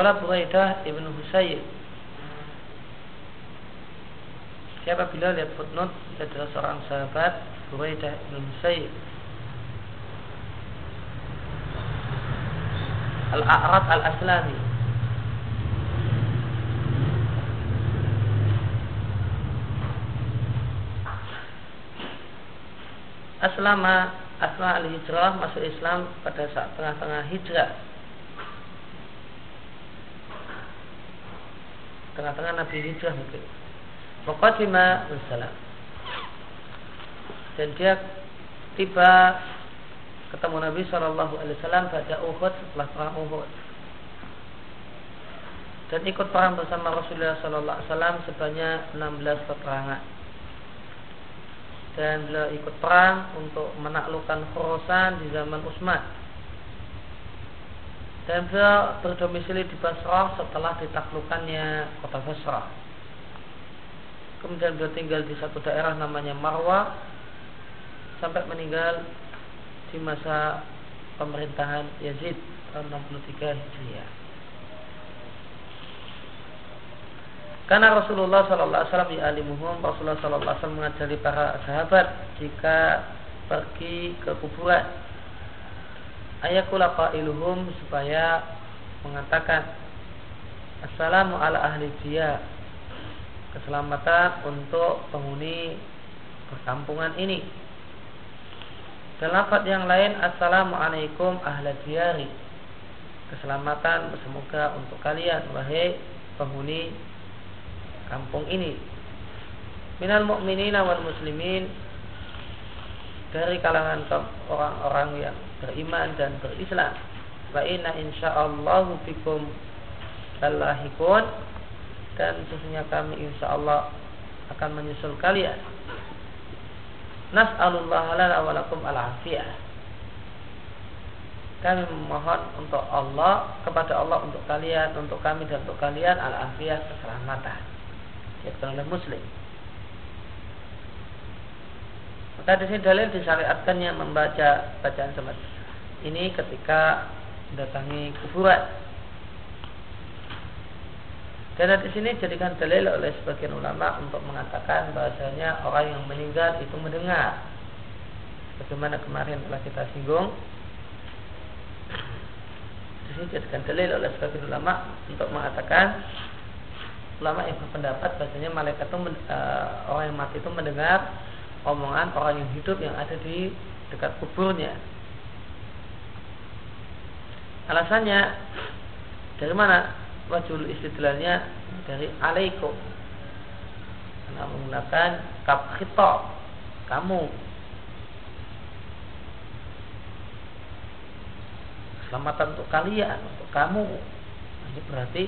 Kala Buraidah ibn Husayn Siapa bila lihat footnote. Adalah seorang sahabat Buraidah ibn Husayn Al-A'rad al-Aslami. Aslama Asma al-Hijrah masuk Islam pada saat tengah-tengah hijrah Tengah-tengah Nabi hijrah mungkin. Muqaddimah wassalam Dan dia tiba ketemu Nabi Shallallahu Alaihi Wasallam pada Uhud setelah perang Uhud. Dan ikut perang bersama Rasulullah Shallallahu Alaihi Wasallam sebanyak 16 peperangan. Dan beliau ikut perang untuk menaklukkan Khurasan di zaman Utsman dan beliau berdomisili di Basrah setelah ditaklukkannya kota Basrah kemudian beliau tinggal di satu daerah namanya Marwah sampai meninggal di masa pemerintahan Yazid tahun 63 Hijriah. Karena Rasulullah Sallallahu Alaihi Wasallam alimuhum Rasulullah Sallallahu Alaihi Wasallam mengajari para sahabat jika pergi ke kuburan ayakula qailuhum supaya mengatakan Assalamu ala ahli dia keselamatan untuk penghuni perkampungan ini. Dan lafaz yang lain Assalamualaikum ahla diyari Keselamatan semoga untuk kalian Wahai penghuni kampung ini. Minal mu'minin wal muslimin Dari kalangan orang-orang yang beriman dan berislam Wa inna insya'allahu fikum Allahikun Dan sesungguhnya kami insyaallah akan menyusul kalian Nas'alullah lana wa lakum al-afiyah. Kami memohon untuk Allah kepada Allah untuk kalian, untuk kami dan untuk kalian al-afiyah keselamatan. Yaitu oleh Muslim. Maka di sini dalil disyariatkannya membaca bacaan semacam ini ketika mendatangi kuburan dan di sini jadikan dalil oleh sebagian ulama untuk mengatakan bahasanya orang yang meninggal itu mendengar. Bagaimana kemarin telah kita singgung. Di sini jadikan dalil oleh sebagian ulama untuk mengatakan ulama yang berpendapat bahasanya malaikat itu uh, orang yang mati itu mendengar omongan orang yang hidup yang ada di dekat kuburnya. Alasannya dari mana? wajul istidlalnya dari alaikum karena menggunakan kap khitab kamu keselamatan untuk kalian untuk kamu ini berarti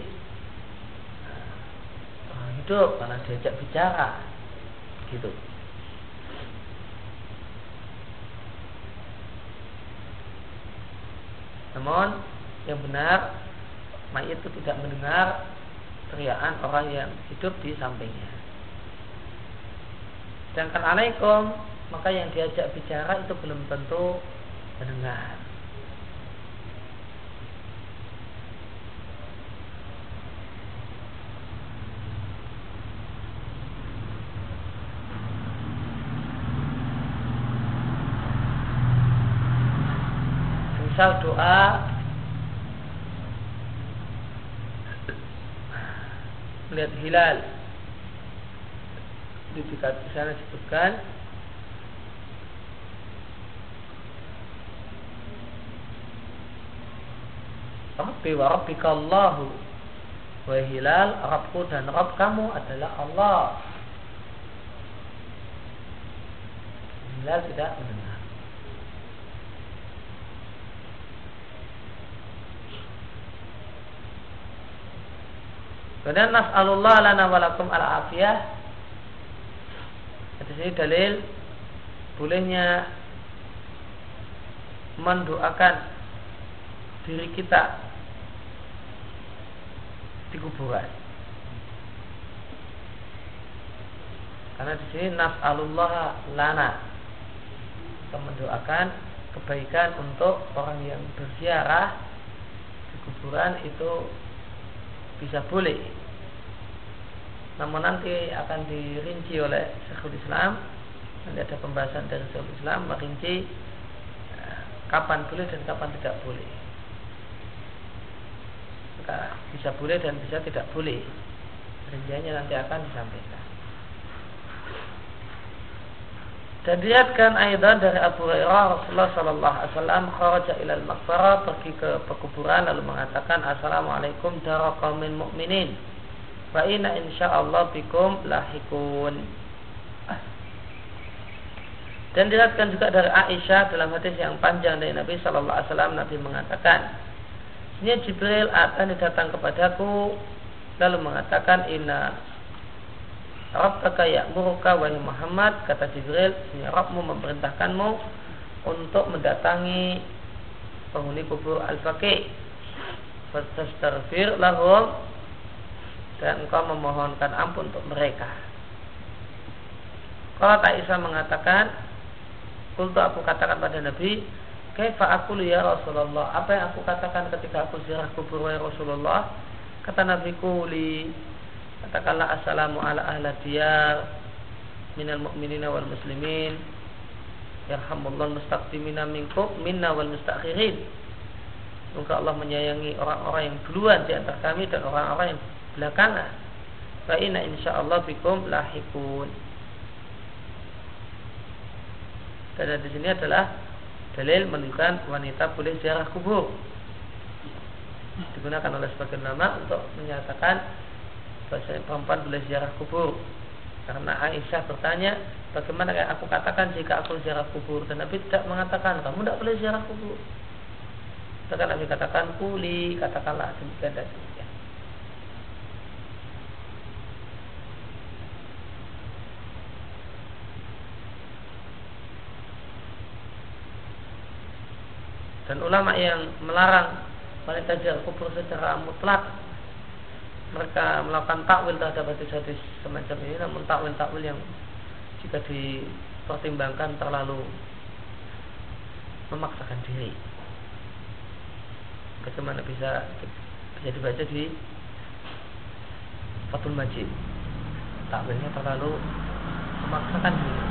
orang hidup karena diajak bicara gitu namun yang benar mayit itu tidak mendengar teriakan orang yang hidup di sampingnya. Sedangkan alaikum, maka yang diajak bicara itu belum tentu mendengar. Doa melihat hilal. Di sana disebutkan. Rabbi wa rabbika Allahu. Wa hilal Rabbku dan Rabb kamu adalah Allah. Hilal tidak mendengar Kemudian nas'alullah lana walakum al afiyah. Di sini dalil bolehnya mendoakan diri kita di kuburan. Karena di sini nas'alullah lana kita mendoakan kebaikan untuk orang yang berziarah di kuburan itu bisa boleh. Namun nanti akan dirinci oleh Syekhul Islam. Nanti ada pembahasan dari Syekhul Islam merinci eh, kapan boleh dan kapan tidak boleh. Bisa boleh dan bisa tidak boleh? Rinciannya nanti akan disampaikan dan dilihatkan aidan dari Abu Hurairah Rasulullah Sallallahu Alaihi Wasallam kharaja ilal maqbarah pergi ke pekuburan lalu mengatakan Assalamualaikum daraqamin mu'minin. Wa inna insyaallah bikum lahikun. Dan dilihatkan juga dari Aisyah dalam hadis yang panjang dari Nabi Sallallahu Alaihi Wasallam Nabi mengatakan Sesungguhnya Jibril akan datang kepadaku lalu mengatakan inna Rabbaka ya'muruka wahai Muhammad kata Jibril sesungguhnya Rabbmu memerintahkanmu untuk mendatangi penghuni kubur Al-Faqih. Fastaghfir lahum dan engkau memohonkan ampun untuk mereka. Kalau Aisyah mengatakan, Kultu aku katakan pada Nabi, Kaifa aku ya Rasulullah? Apa yang aku katakan ketika aku ziarah kubur Rasulullah? Kata Nabi Kuli Katakanlah assalamu ala ahla diyar Minal mu'minina wal muslimin Yarhamullah mustaqdimina minkum Minna wal Semoga Allah menyayangi orang-orang yang duluan di antara kami Dan orang-orang yang belakangan. Fa'ina insyaallah bikum lahikun. Dan di sini adalah dalil menunjukkan wanita boleh ziarah kubur. Digunakan oleh sebagian nama untuk menyatakan bahwa perempuan boleh ziarah kubur. Karena Aisyah bertanya bagaimana aku katakan jika aku ziarah kubur? Dan Nabi tidak mengatakan kamu tidak boleh ziarah kubur. Bahkan Nabi katakan kuli katakanlah demikian dan demikian. Dan ulama yang melarang wanita ziarah kubur secara mutlak mereka melakukan takwil terhadap hadis-hadis semacam ini namun takwil-takwil yang jika dipertimbangkan terlalu memaksakan diri. Bagaimana bisa bisa dibaca di Fatul Majid? Takwilnya terlalu memaksakan diri.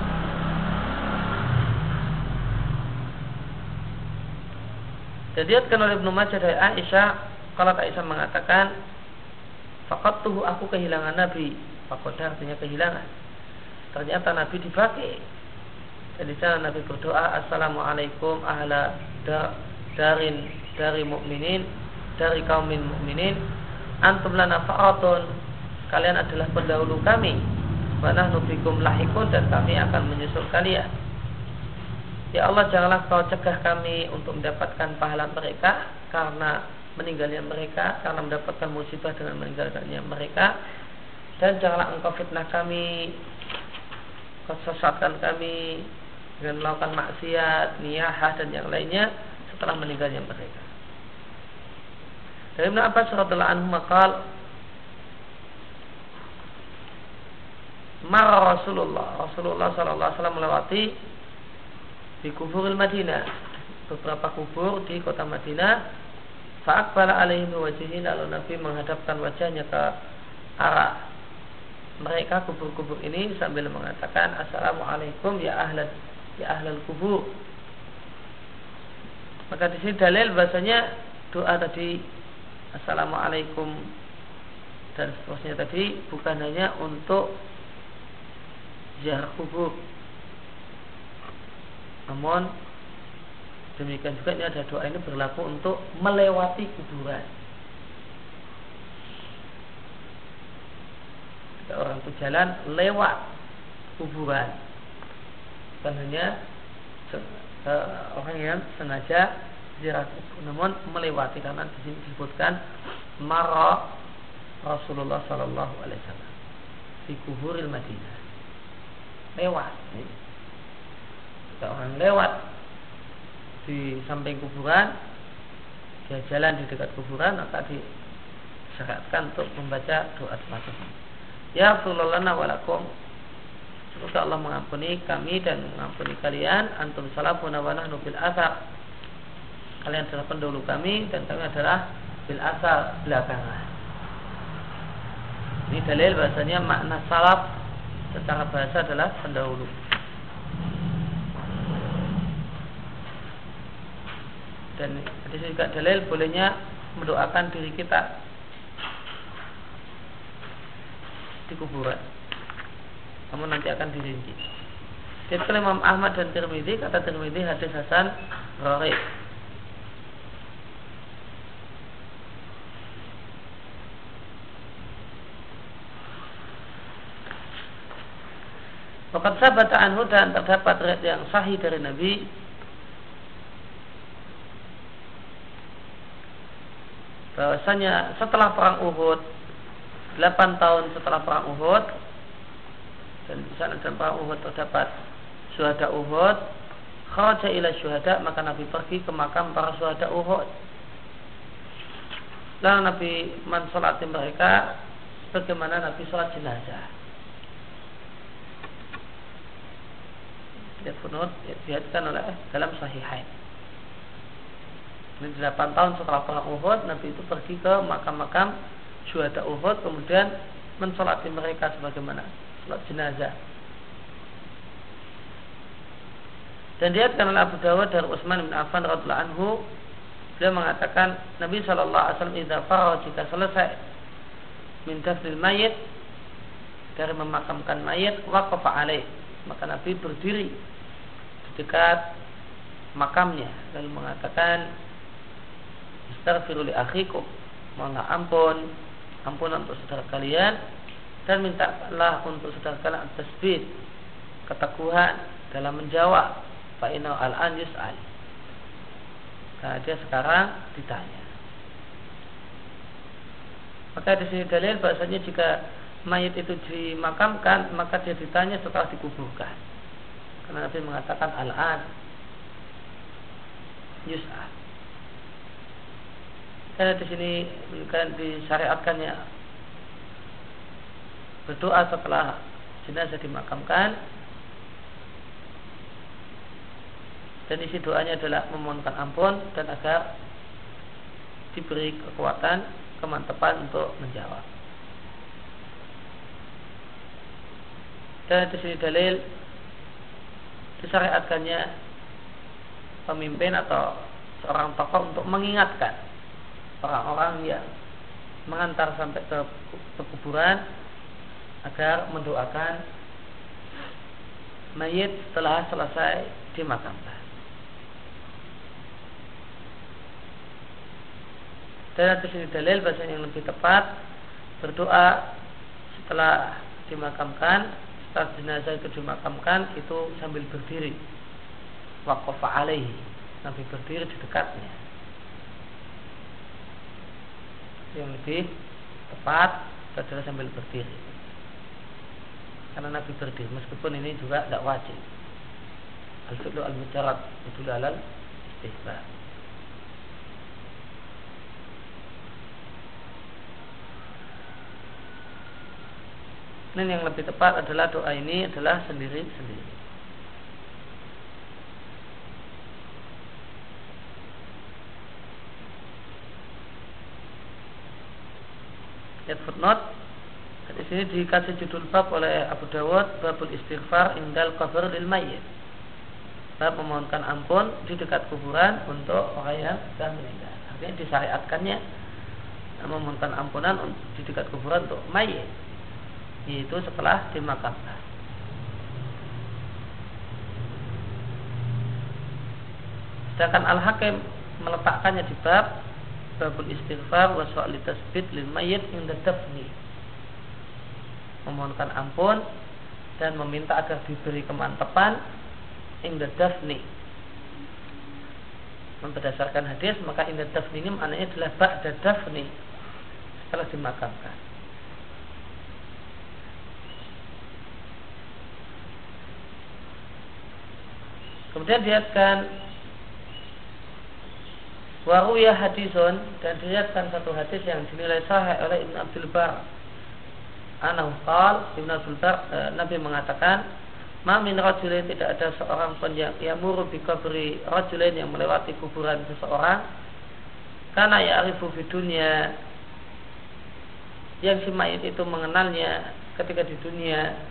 Dilihatkan oleh Ibnu Majah dari Aisyah, kalau Aisyah mengatakan, "Fakat tuh aku kehilangan Nabi." Fakoda artinya kehilangan. Ternyata Nabi dipakai. Dan di sana Nabi berdoa, "Assalamualaikum ahla da, darin dari mukminin dari kaum mukminin antum lana fa'atun kalian adalah pendahulu kami wa nahnu bikum lahikun dan kami akan menyusul kalian Ya Allah janganlah kau cegah kami untuk mendapatkan pahala mereka karena meninggalnya mereka karena mendapatkan musibah dengan meninggalkannya mereka. Dan janganlah engkau fitnah kami kau sesatkan kami dengan melakukan maksiat, niyahah dan yang lainnya setelah meninggalnya mereka. Dari Ibn Abbas radhiallahu anhu maqal Mar Rasulullah. Rasulullah wasallam melewati di kuburil Madinah. Beberapa kubur di kota Madinah fa'akbala alaihim wajihin lalu Nabi menghadapkan wajahnya ke arah mereka kubur-kubur ini sambil mengatakan Assalamualaikum ya ahlan ya ahlal kubur. Maka di sini dalil bahasanya doa tadi Assalamualaikum dan seterusnya tadi bukan hanya untuk ziarah kubur. Namun demikian juga ini ada doa ini berlaku untuk melewati kuburan. Jika orang itu jalan lewat kuburan, bukan uh, orang yang sengaja ziarah namun melewati karena di sini disebutkan marah Rasulullah Sallallahu Alaihi Wasallam di kuburil Madinah lewat. Orang lewat di samping kuburan, dia jalan di dekat kuburan, maka disyaratkan untuk membaca doa semacam. Ya Rasulullah walakum Semoga Allah mengampuni kami dan mengampuni kalian. Antum salafuna wa nahnu bil asar. Kalian adalah pendahulu kami Dan kami adalah bil asar belakangan Ini dalil bahasanya makna salaf secara bahasa adalah pendahulu. Dan sini juga dalil bolehnya mendoakan diri kita di kuburan. Namun nanti akan dirinci. Jadi Imam Ahmad dan Tirmidzi kata Tirmidzi hadis Hasan Rari Fakat sahabat anhu dan terdapat yang sahih dari Nabi bahwasanya setelah perang Uhud 8 tahun setelah perang Uhud dan di sana dalam perang Uhud terdapat syuhada Uhud kharaja ila syuhada maka Nabi pergi ke makam para syuhada Uhud lalu Nabi mensolati mereka bagaimana Nabi sholat jenazah ya funut dilihatkan oleh dalam sahihain. Ini 8 tahun setelah perang Uhud, Nabi itu pergi ke makam-makam syuhada Uhud, kemudian mensolati mereka sebagaimana sholat jenazah. Dan dilihatkan oleh Abu Dawud dari Utsman bin Affan radhiallahu anhu, beliau mengatakan Nabi Shallallahu Alaihi Wasallam jika selesai min dafnil mayit dari memakamkan mayit waqafa alaih maka Nabi berdiri dekat makamnya lalu mengatakan Astaghfiru li akhikum. Mohonlah ampun. Ampunan untuk saudara kalian. Dan mintalah untuk saudara kalian Tasbih. Keteguhan dalam menjawab. Fa'inau al-an yus'al. Karena dia sekarang ditanya. Maka di sini dalil bahasanya jika mayat itu dimakamkan maka dia ditanya setelah dikuburkan. Karena Nabi mengatakan al-an yus'al. Karena di sini kan disyariatkannya berdoa setelah jenazah dimakamkan. Dan isi doanya adalah memohonkan ampun dan agar diberi kekuatan kemantapan untuk menjawab. Dan di sini dalil disyariatkannya pemimpin atau seorang tokoh untuk mengingatkan orang-orang yang mengantar sampai ke, kuburan agar mendoakan mayit setelah selesai dimakamkan. Dan di sini dalil bahasa yang lebih tepat berdoa setelah dimakamkan saat jenazah itu dimakamkan itu sambil berdiri waqafa alaihi Nabi berdiri di dekatnya yang lebih tepat adalah sambil berdiri. Karena Nabi berdiri meskipun ini juga tidak wajib. Al-fi'lu al-mujarrad itu dalal istihbab Dan yang lebih tepat adalah doa ini adalah sendiri-sendiri. Lihat footnote. Di sini dikasih judul bab oleh Abu Dawud babul istighfar indal qabr lil mayyit. Bab memohonkan ampun di dekat kuburan untuk orang yang sudah meninggal. Artinya disyariatkannya memohonkan ampunan di dekat kuburan untuk mayit yaitu setelah dimakamkan. Sedangkan Al-Hakim meletakkannya di bab babul istighfar wa su'ali tasbit lil mayyit inda dafni. Memohonkan ampun dan meminta agar diberi kemantapan inda dafni. Berdasarkan hadis maka inda dafni ini maknanya adalah ba'da dafni setelah dimakamkan. Kemudian dilihatkan Waruya hadisun dan dilihatkan satu hadis yang dinilai sahih oleh Ibn Abdul Bar. Anahu qal Ibn Abdul Bar e, Nabi mengatakan, "Ma min rajulin tidak ada seorang pun yang yamuru bi qabri rajulin yang melewati kuburan seseorang. Karena ya arifu fi dunia yang si mayit itu mengenalnya ketika di dunia.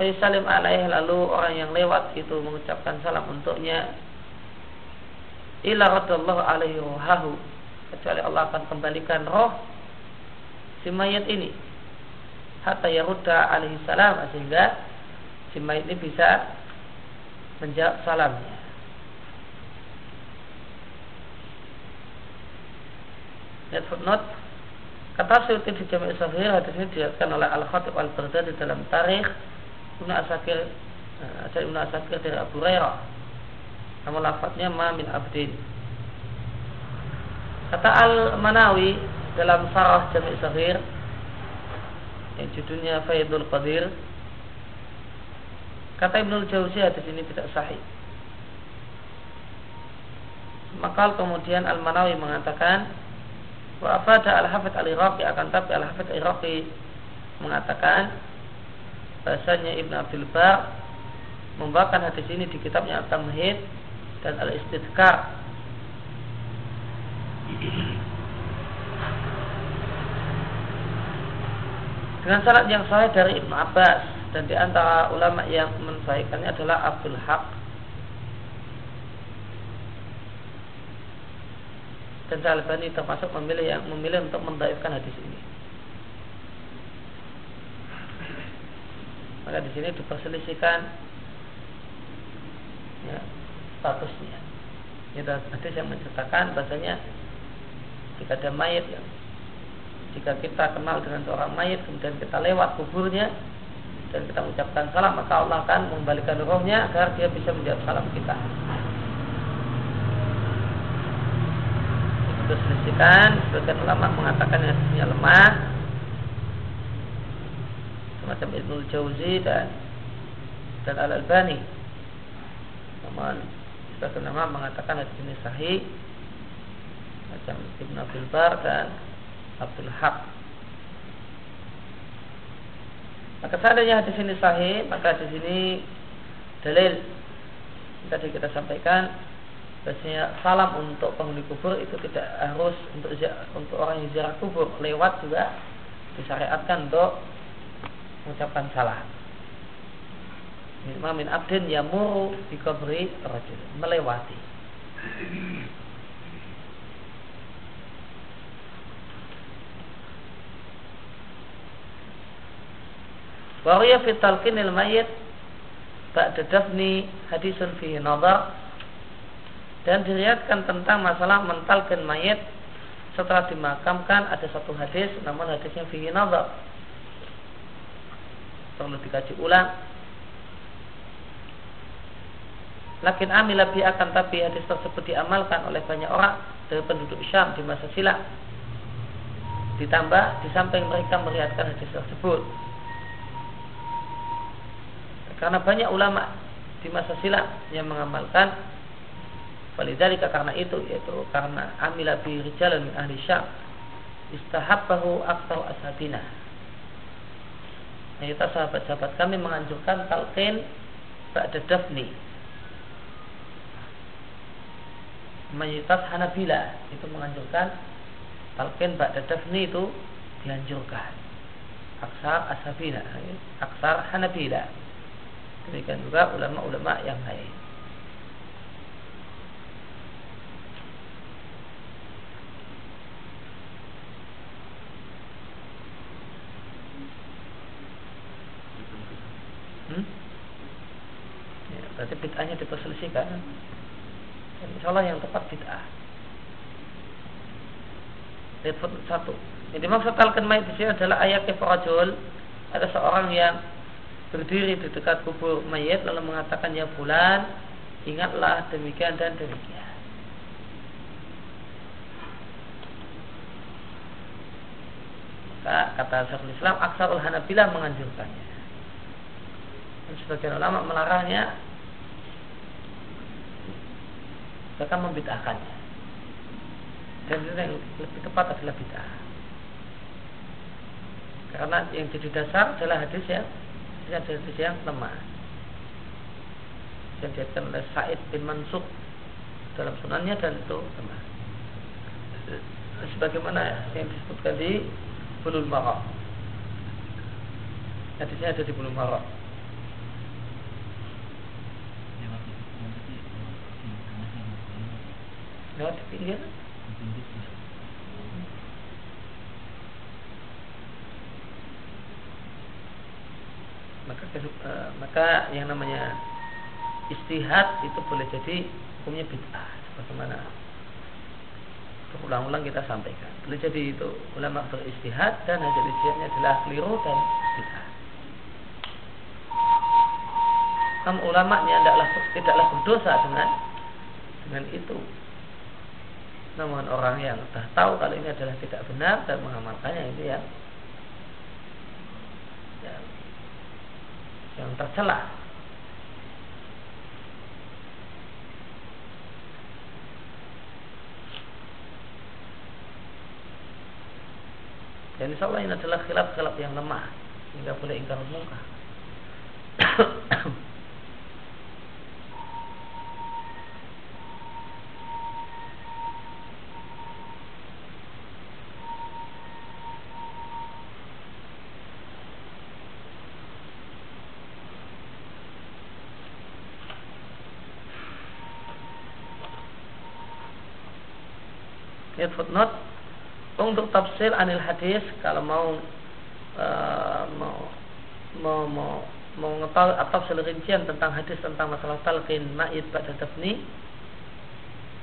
Salim alaih lalu orang yang lewat itu mengucapkan salam untuknya ila radallahu alaihi rohahu. Kecuali Allah akan kembalikan roh si mayat ini. Hatta yarudda alaihi salam sehingga si mayat ini bisa menjawab salamnya. Lihat footnote. Kata Suyuti di Jami' Sahih hadis ini dilihatkan oleh Al-Khatib Al-Baghdadi dalam tarikh Ibnu Asakir uh, Ibnu Asakir dari Abu Hurairah Nama lafadznya ma min abdin. Kata Al-Manawi dalam Sarah Jami' Sahih yang judulnya Faidul Qadir Kata Ibnu Jauzi hadis ini tidak sahih. Maka kemudian Al-Manawi mengatakan Wa afada al-hafidh al-Iraqi akan tapi al-hafidh al-Iraqi mengatakan bahasanya Ibn Abdul Bar membawakan hadis ini di kitabnya At-Tamhid dan Al-Istidkar dengan syarat yang sahih dari Ibnu Abbas dan di antara ulama yang mensahihkannya adalah Abdul Haq dan Syalbani termasuk memilih yang memilih untuk mendaifkan hadis ini. Maka di sini diperselisihkan ya, statusnya. Itu hadis yang menceritakan bahasanya jika ada mayat yang jika kita kenal dengan seorang mayat kemudian kita lewat kuburnya dan kita mengucapkan salam maka Allah akan mengembalikan rohnya agar dia bisa menjawab salam kita. diperselisihkan sebagian ulama mengatakan hadisnya lemah semacam Ibnu Jauzi dan dan Al Albani namun ulama mengatakan hadis ini sahih macam Ibnu Abdul Bar dan Abdul Haq maka seandainya hadis ini sahih maka hadis ini dalil tadi kita sampaikan Biasanya salam untuk penghuni kubur itu tidak harus untuk untuk orang yang ziarah kubur lewat juga disyariatkan untuk mengucapkan salam. Minimal min abdin yamuru di kubri rajul. Melewati. Wahya fi talqinil mayyit ba'da dafni hadisun fi nadar. Dan diriatkan tentang masalah mentalkan mayat setelah dimakamkan ada satu hadis namun hadisnya fihi nazar perlu dikaji ulang lakin amil lebih akan tapi hadis tersebut diamalkan oleh banyak orang dari penduduk Syam di masa silam ditambah di samping mereka meriatkan hadis tersebut karena banyak ulama di masa silam yang mengamalkan Walidzalika karena itu yaitu karena amila bi rijalan min ahli Syam istahabbahu aktsar ashabina. Yaitu sahabat-sahabat kami menganjurkan talqin ba'da dafni. Mayoritas Hanabila itu menganjurkan talqin ba'da dafni itu dianjurkan. Aksar ashabina, aksar Hanabila. Demikian juga ulama-ulama yang lain. Hmm? Ya, berarti bid'ahnya diperselisihkan. Dan insya Allah yang tepat bid'ah. Lihat satu. Yang dimaksud talqin mayat di sini adalah ayat kefarajul. Ada seorang yang berdiri di dekat kubur mayat lalu mengatakan ya bulan ingatlah demikian dan demikian. Kata Syekhul Islam Aksarul Hanabilah menganjurkannya sebagian ulama melarangnya bahkan membid'ahkannya dan yang lebih tepat adalah bid'ah karena yang jadi dasar adalah hadis yang hadis yang lemah yang diatkan oleh Said bin Mansuk dalam sunannya dan itu lemah sebagaimana yang disebutkan di Bulul Marok. Hadisnya ada di Bulul Marok. Lewat di pinggir. Maka uh, maka yang namanya istihad itu boleh jadi hukumnya bid'ah sebagaimana berulang-ulang kita sampaikan. Boleh jadi itu ulama beristihad dan hasil istihadnya adalah keliru dan bid'ah. Namun ulamanya tidaklah tidaklah berdosa dengan dengan itu. Namun orang yang sudah tahu kalau ini adalah tidak benar dan mengamalkannya itu ya yang, yang tercela. Dan insya Allah ini adalah khilaf-khilaf yang lemah Hingga boleh ingkar muka tafsir anil hadis kalau mau uh, mau mau mau mau mengetahui tafsir rincian tentang hadis tentang masalah talqin ma'id pada dafni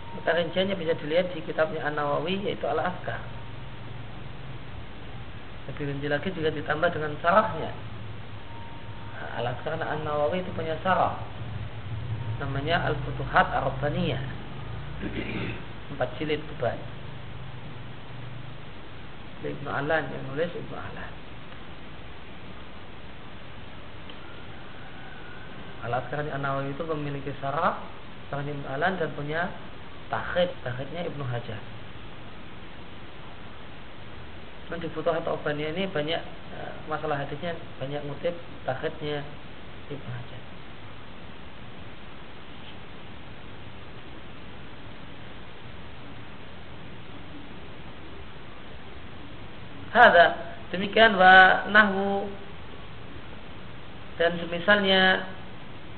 maka rinciannya bisa dilihat di kitabnya An Nawawi yaitu Al Afkar. Lebih rinci lagi juga ditambah dengan sarahnya. Al Afkar An Nawawi itu punya sarah namanya Al Futuhat Arabaniyah empat jilid tebal. Ibnu Alan yang nulis Ibnu Alan. Alat sekarang An-Nawawi itu memiliki sarah sekarang Ibnu Alan dan punya takhid, takhidnya Ibnu Hajar. Dan di Futuhat Obaniyah ini banyak eh, masalah hadisnya banyak ngutip takhidnya Ibnu Hajar. Hada. Demikian wa nahwu. Dan semisalnya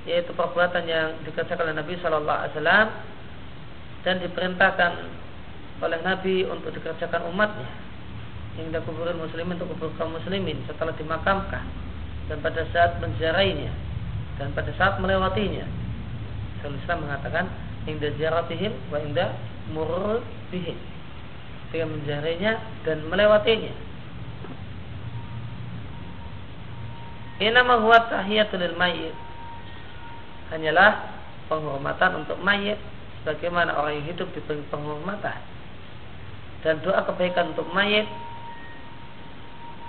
yaitu perbuatan yang dikerjakan oleh Nabi Shallallahu Alaihi Wasallam dan diperintahkan oleh Nabi untuk dikerjakan umatnya. Yang kuburin muslimin untuk kubur kaum muslimin setelah dimakamkan dan pada saat menziarahinya dan pada saat melewatinya. Islam mengatakan inda ziaratihim wa inda murur bihim ketika menjarinya dan melewatinya. Inama huwa tahiyatul mayyit. Hanyalah penghormatan untuk mayit sebagaimana orang yang hidup diberi penghormatan. Dan doa kebaikan untuk mayit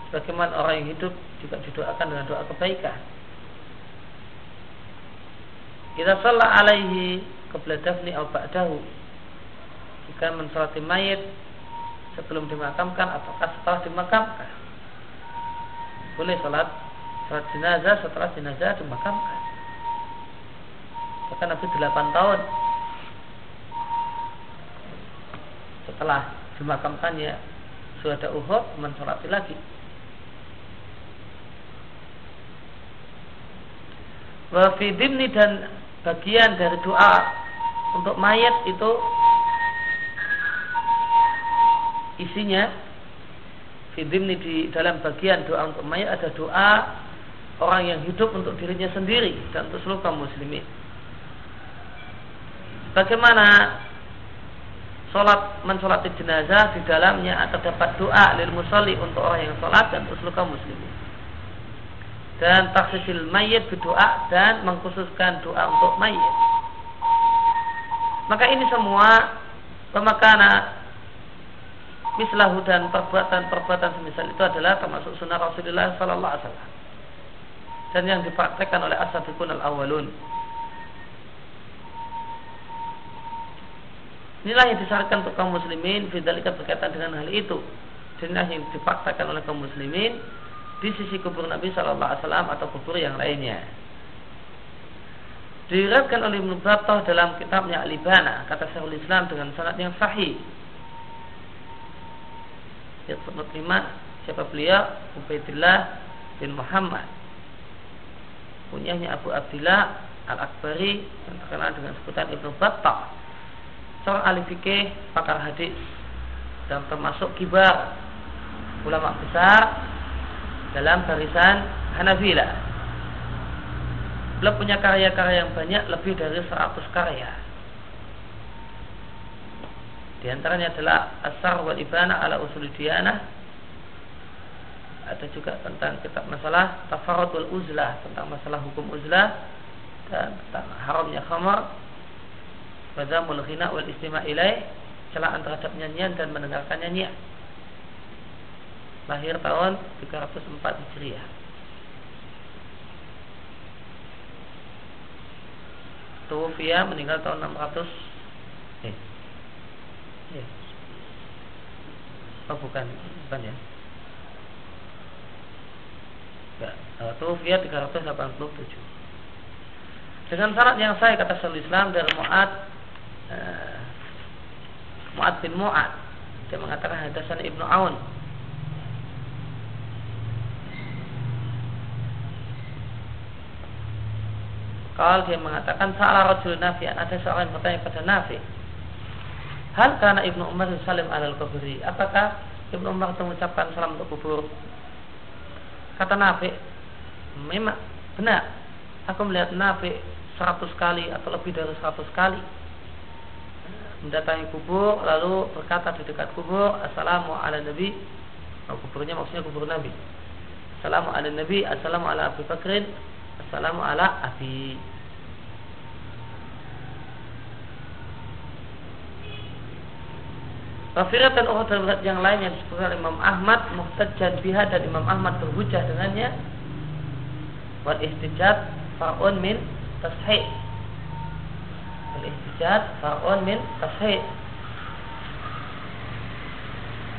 sebagaimana orang yang hidup juga didoakan dengan doa kebaikan. Kita salat alaihi qabla dafni atau ba'dahu. Jika mensalati mayit sebelum dimakamkan ataukah setelah dimakamkan. Boleh sholat sholat jenazah setelah jenazah dimakamkan. Bahkan Nabi 8 tahun setelah dimakamkannya sudah Uhud mensolati lagi. Wafidimni dan bagian dari doa untuk mayat itu isinya Fidimni di dalam bagian doa untuk mayat ada doa orang yang hidup untuk dirinya sendiri dan untuk seluruh kaum muslimin. Bagaimana sholat mensolati jenazah di dalamnya terdapat doa lil musalli untuk orang yang sholat dan untuk seluruh kaum muslimin. Dan taksisil mayat berdoa dan mengkhususkan doa untuk mayat. Maka ini semua pemakana mislahu dan perbuatan-perbuatan semisal itu adalah termasuk sunnah Rasulullah Sallallahu Alaihi Wasallam. Dan yang dipraktekkan oleh as-sabiqun al-awwalun. Inilah yang disarankan untuk kaum muslimin Fidalika berkaitan dengan hal itu. Inilah yang dipaksakan oleh kaum muslimin Di sisi kubur Nabi Wasallam Atau kubur yang lainnya. Diriatkan oleh Ibn Battah dalam kitabnya Al-Ibana Kata Syekhul Islam dengan sanad yang sahih nomor 5 siapa beliau Ubaidillah bin Muhammad punyanya Abu Abdillah Al-Akbari yang terkenal dengan sebutan Ibnu Battah seorang ahli fikih pakar hadis dan termasuk kibar ulama besar dalam barisan Hanafilah. Beliau punya karya-karya yang banyak lebih dari 100 karya. Di antaranya adalah Asar wal Ibana ala Usul Diyanah. Ada juga tentang kitab masalah tafarud wal uzlah tentang masalah hukum uzlah dan tentang haramnya khamar. Pada mulhina wal istima ilaih celaan terhadap nyanyian dan mendengarkan nyanyian. Lahir tahun 304 Hijriah. Tuwfiya meninggal tahun 600 eh. Eh. Oh bukan, bukan ya? Enggak, uh, Tuwfiya 387 Dengan syarat yang saya kata Syaikhul Islam dari Mu'ad uh, Mu'ad bin Mu'ad. Dia mengatakan hadasan Ibnu Aun. Kalau dia mengatakan salah rajul nafi ada seorang yang bertanya pada nafi. Hal karena Ibnu Umar salim alal kuburi. Apakah Ibnu Umar itu mengucapkan salam untuk kubur? Kata Nafi, memang benar. Aku melihat Nafi seratus kali atau lebih dari seratus kali mendatangi kubur lalu berkata di dekat kubur assalamu ala nabi oh, kuburnya maksudnya kubur nabi assalamu ala nabi assalamu ala Abu Bakrin assalamu ala abi Wafirat dan urut dalam yang lain yang disebutkan Imam Ahmad muhtajjan biha dan Imam Ahmad berhujah dengannya. Wal istijad far'un min tashih. Wal istijad far'un min tashih.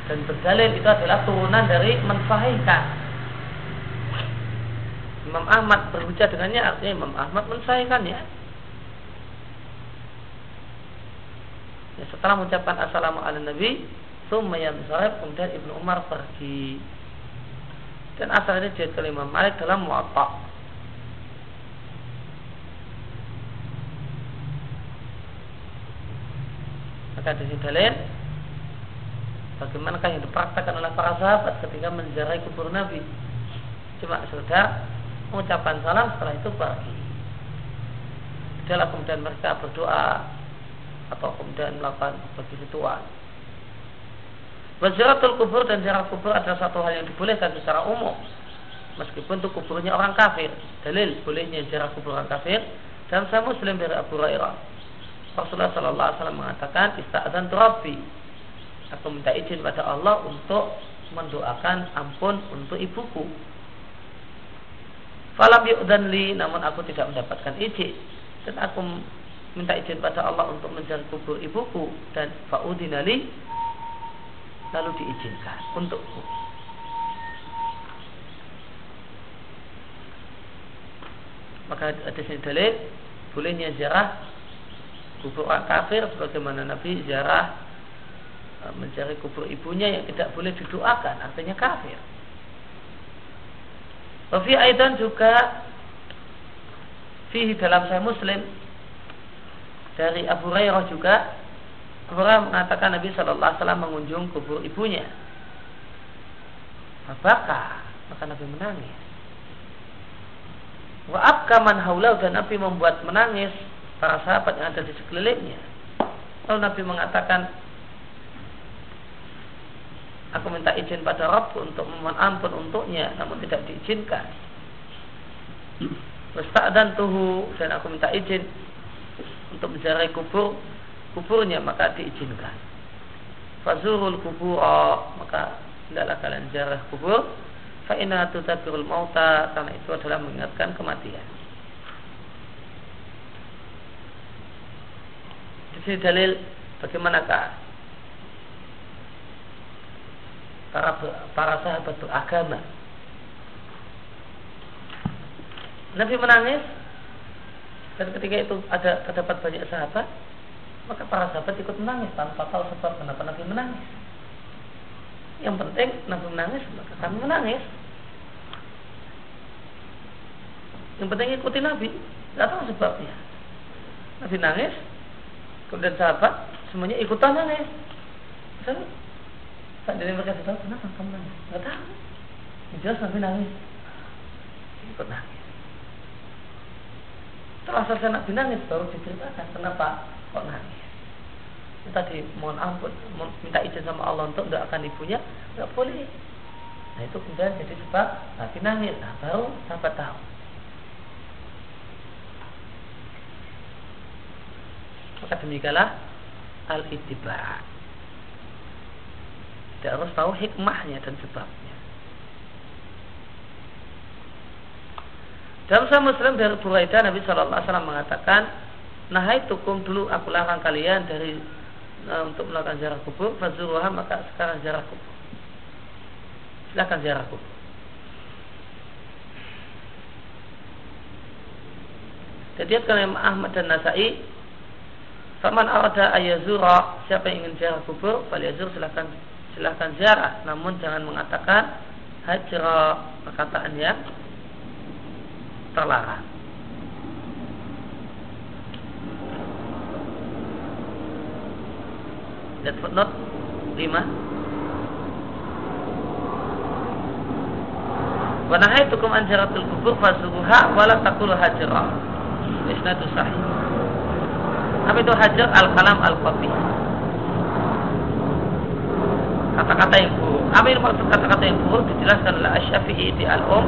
Dan berdalil itu adalah turunan dari mensahihkan. Imam Ahmad berhujah dengannya artinya Imam Ahmad mensahihkannya ya, setelah mengucapkan assalamu ala nabi summa yansarif kemudian Ibnu Umar pergi. Dan asal ini dia Imam Malik dalam muwatta maka di sini dalil bagaimanakah yang dipraktekkan oleh para sahabat ketika menjarai kubur Nabi. Cuma sudah mengucapkan salam setelah itu pergi. Tidaklah kemudian mereka berdoa atau kemudian melakukan bagi ritual. Waziratul kubur dan ziarah kubur adalah satu hal yang dibolehkan secara umum. Meskipun itu kuburnya orang kafir. Dalil bolehnya ziarah kubur orang kafir. Dan saya muslim dari Abu Hurairah. Rasulullah Sallallahu Alaihi Wasallam mengatakan ista'adan turabi. Aku minta izin pada Allah untuk mendoakan ampun untuk ibuku. Falam yu'dan li, namun aku tidak mendapatkan izin. Dan aku minta izin pada Allah untuk mencari kubur ibuku dan faudinali lalu diizinkan untukku. Maka ada sini dalil bolehnya ziarah kubur orang kafir sebagaimana Nabi ziarah e, mencari kubur ibunya yang tidak boleh didoakan artinya kafir. Wafi aidan juga fihi dalam saya muslim dari Abu Hurairah juga Abu Hurairah mengatakan Nabi Shallallahu Alaihi Wasallam mengunjung kubur ibunya. Apakah maka Nabi menangis. Wa abkaman haulau dan Nabi membuat menangis para sahabat yang ada di sekelilingnya. Lalu Nabi mengatakan, Aku minta izin pada Rabb untuk memohon ampun untuknya, namun tidak diizinkan. dan tuhu dan aku minta izin untuk menziarahi kubur kuburnya maka diizinkan. Fazurul kubur maka hendaklah kalian ziarah kubur fa inna tutadzirul mauta karena itu adalah mengingatkan kematian. Di sini dalil bagaimanakah para para sahabat beragama. Nabi menangis dan ketika itu ada terdapat banyak sahabat, maka para sahabat ikut menangis tanpa tahu sebab kenapa Nabi menangis. yang penting Nabi menangis maka kami menangis. Yang penting ikuti Nabi nggak tahu sebabnya. Nabi nangis kemudian sahabat semuanya ikutan nangis. Saat dari mereka tahu kenapa kamu nangis nggak tahu. Jelas Nabi nangis. Ikut nangis setelah selesai Nabi nangis baru diceritakan kenapa kok nangis. Tadi mohon ampun minta izin sama Allah untuk mendoakan ibunya nggak boleh. Nah itu kemudian jadi sebab Nabi nangis. Nah baru sahabat tahu maka demikianlah al ittiba tidak harus tahu hikmahnya dan sebabnya dalam Sahih Muslim dari Buraidah Nabi Shallallahu Alaihi Wasallam mengatakan Nahai tukum dulu aku larang kalian dari uh, untuk melakukan ziarah kubur fazuruha maka sekarang ziarah kubur. Silakan ziarah kubur. Jadi kalau Ahmad dan Nasai Faman arada ayazura Siapa yang ingin ziarah kubur Faliyazur silahkan silahkan ziarah. Namun jangan mengatakan Hajra perkataan yang terlarang Lihat footnote 5 Wa nahaitukum an jaratul kubur fasuruha wala taqulu hajra. Isnadu sahih. Apa itu hajar al-kalam al-qafi? Kata-kata yang buruk. Apa yang maksud kata-kata yang buruk dijelaskan oleh Asy-Syafi'i di Al-Um.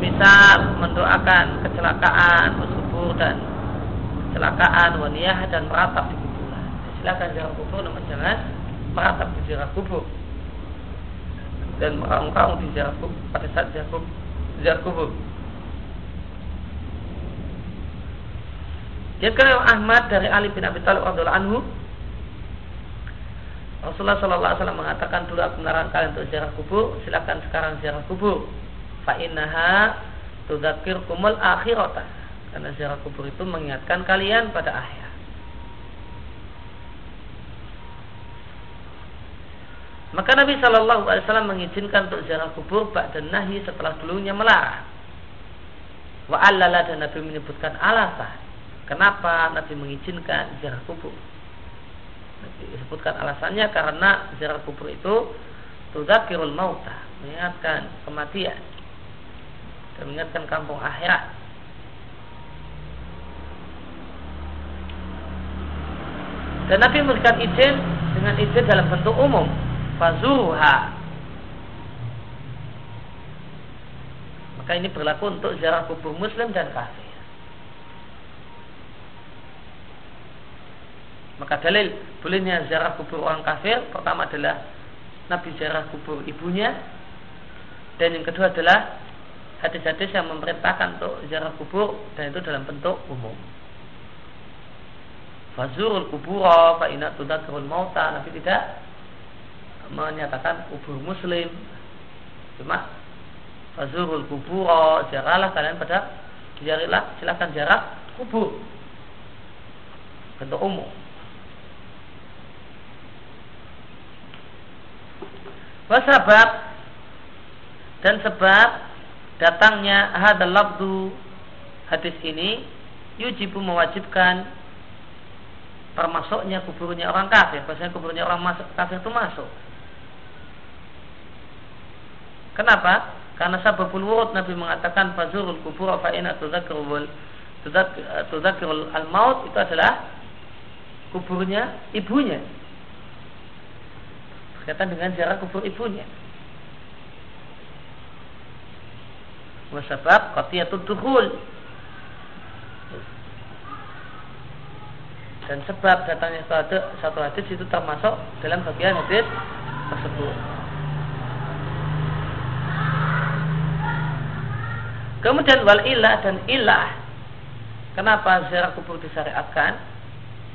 Semisal mendoakan kecelakaan, musibah dan kecelakaan, waniyah dan meratap di silakan ziarah kubur namun jangan meratap di ziarah kubur dan meraung-raung di ziarah kubur pada saat ziarah kubur, ziarah kubur. Dia Ahmad dari Ali bin Abi Thalib radhiyallahu anhu Rasulullah Shallallahu Alaihi Wasallam mengatakan dulu aku melarang kalian untuk ziarah kubur, silakan sekarang ziarah kubur. Fa innaha kumul akhirata. Karena ziarah kubur itu mengingatkan kalian pada akhir. Maka Nabi Shallallahu Alaihi Wasallam mengizinkan untuk ziarah kubur dan nahi setelah dulunya melarang. Wa allala dan Nabi menyebutkan alasan kenapa Nabi mengizinkan ziarah kubur. Nabi disebutkan alasannya karena ziarah kubur itu tudakirul mauta, mengingatkan kematian dan mengingatkan kampung akhirat. Dan Nabi memberikan izin dengan izin dalam bentuk umum. Fazuha. Maka ini berlaku untuk ziarah kubur muslim dan kafir. Maka dalil bolehnya ziarah kubur orang kafir pertama adalah Nabi ziarah kubur ibunya dan yang kedua adalah hadis-hadis yang memerintahkan untuk ziarah kubur dan itu dalam bentuk umum. Fazurul kubura fa inna tudakirul mauta. Nabi tidak menyatakan kubur muslim. Cuma fazurul kubur jaralah kalian pada jarilah silakan jarak kubur. Bentuk umum. Wasabab dan sebab datangnya hadal labdu hadis ini yujibu mewajibkan termasuknya kuburnya orang kafir. Biasanya kuburnya orang kafir itu masuk. Kenapa? Karena sababul wurud Nabi mengatakan fazurul kubur fa inna tudzakirul tudzakirul al maut itu adalah kuburnya ibunya. Berkaitan dengan jarak kubur ibunya. Wasabab qatiyatud dukhul dan sebab datangnya satu hadis itu termasuk dalam bagian hadis tersebut. Kemudian wal ilah dan ilah. Kenapa ziarah kubur disyariatkan?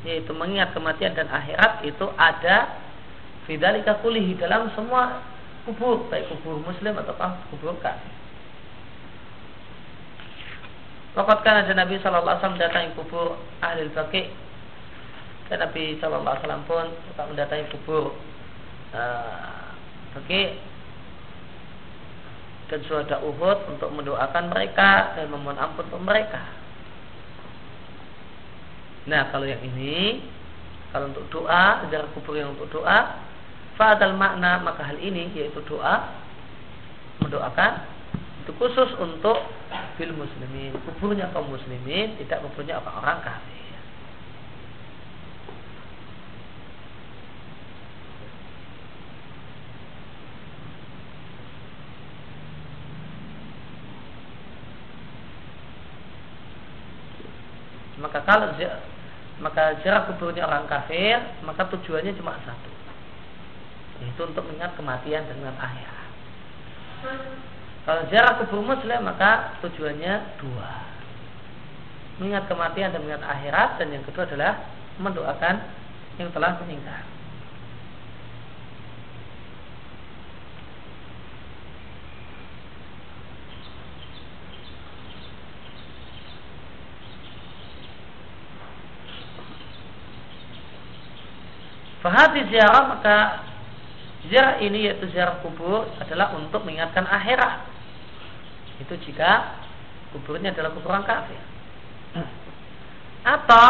Yaitu mengingat kematian dan akhirat itu ada fidalika kulihi dalam semua kubur, baik kubur muslim atau kubur kafir. Wakat kan ada Nabi Shallallahu Alaihi Wasallam mendatangi kubur ahli baki dan Nabi Wasallam pun suka mendatangi kubur uh, sebagai dan suada Uhud untuk mendoakan mereka dan memohon ampun untuk mereka. Nah, kalau yang ini, kalau untuk doa, jarak kubur yang untuk doa, fadal makna maka hal ini yaitu doa mendoakan itu khusus untuk bil muslimin, kuburnya kaum muslimin, tidak kuburnya orang-orang kafir. maka kalau maka jarak kuburnya orang kafir maka tujuannya cuma satu. Yaitu untuk mengingat kematian dengan akhirat kalau jarak kubur muslim maka tujuannya dua mengingat kematian dan mengingat akhirat dan yang kedua adalah mendoakan yang telah meninggal Fahati ziarah maka ziarah ini yaitu ziarah kubur adalah untuk mengingatkan akhirat. Itu jika kuburnya adalah kuburan kafir. Atau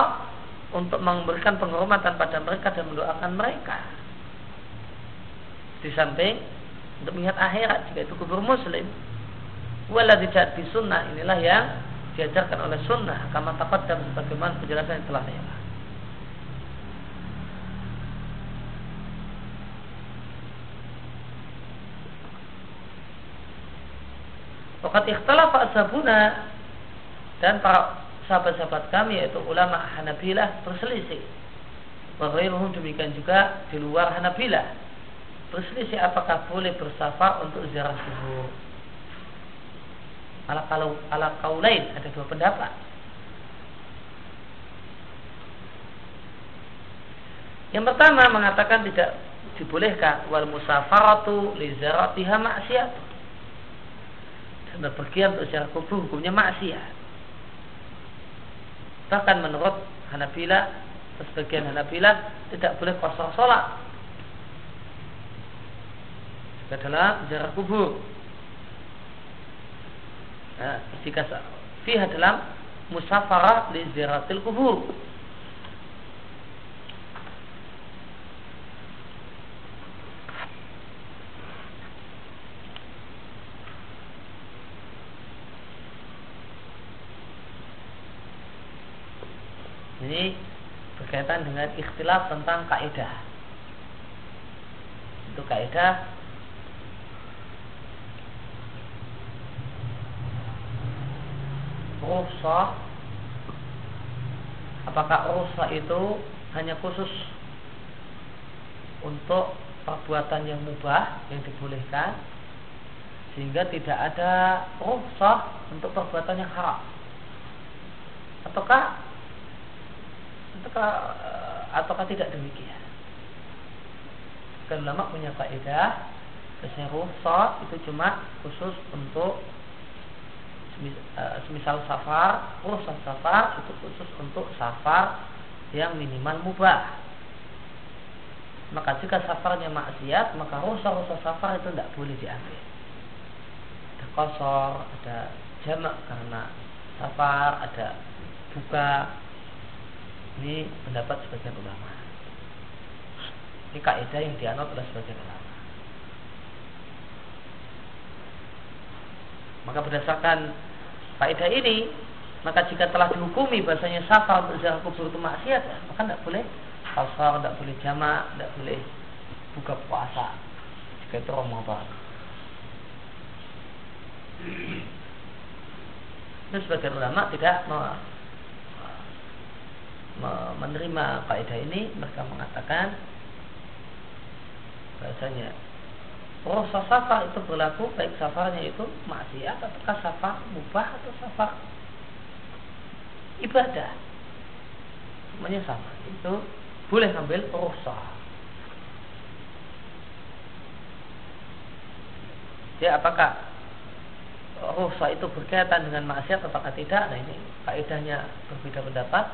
untuk memberikan penghormatan pada mereka dan mendoakan mereka. Di samping untuk mengingat akhirat jika itu kubur muslim. Wala tidak sunnah inilah yang diajarkan oleh sunnah kama dan sebagaimana penjelasan yang telah lewat. Fakat ikhtalafa ashabuna dan para sahabat-sahabat kami yaitu ulama Hanabilah berselisih. Wa demikian juga di luar Hanabilah berselisih apakah boleh bersafar untuk ziarah kubur. Ala kalau ala kaulain ada dua pendapat. Yang pertama mengatakan tidak dibolehkan wal musafaratu li ziyaratiha maksiat berpergian untuk ziarah kubur hukumnya maksiat. Bahkan menurut Hanabila, sebagian Hanabila tidak boleh kosong sholat jika dalam ziarah kubur. Nah, jika fiha dalam musafarah di ziaratil kubur Ini berkaitan dengan ikhtilaf tentang kaidah. Itu kaidah. Rukhsah apakah rukhsah itu hanya khusus untuk perbuatan yang mubah yang dibolehkan sehingga tidak ada rukhsah untuk perbuatan yang haram? Ataukah ataukah, eh, ataukah tidak demikian kan ulama punya faedah Biasanya rukhsah itu cuma khusus untuk eh, semisal safar, rukhsah safar itu khusus untuk safar yang minimal mubah. Maka jika safarnya maksiat, maka rukhsah-rukhsah safar itu tidak boleh diambil. Ada kosor, ada jamak karena safar, ada buka, ini pendapat sebagian ulama. Ini kaidah yang dianut oleh sebagian ulama. Maka berdasarkan kaidah ini, maka jika telah dihukumi bahasanya safar untuk kubur itu maksiat, maka tidak boleh pasar, tidak boleh jamak, tidak boleh buka puasa jika itu Ramadan. Dan sebagian ulama tidak menerima kaidah ini mereka mengatakan bahasanya proses safar itu berlaku baik safarnya itu maksiat atau safar mubah atau safar ibadah. Semuanya sama. Itu boleh ngambil proses ya apakah rusa itu berkaitan dengan maksiat apakah tidak? Nah ini kaidahnya berbeda pendapat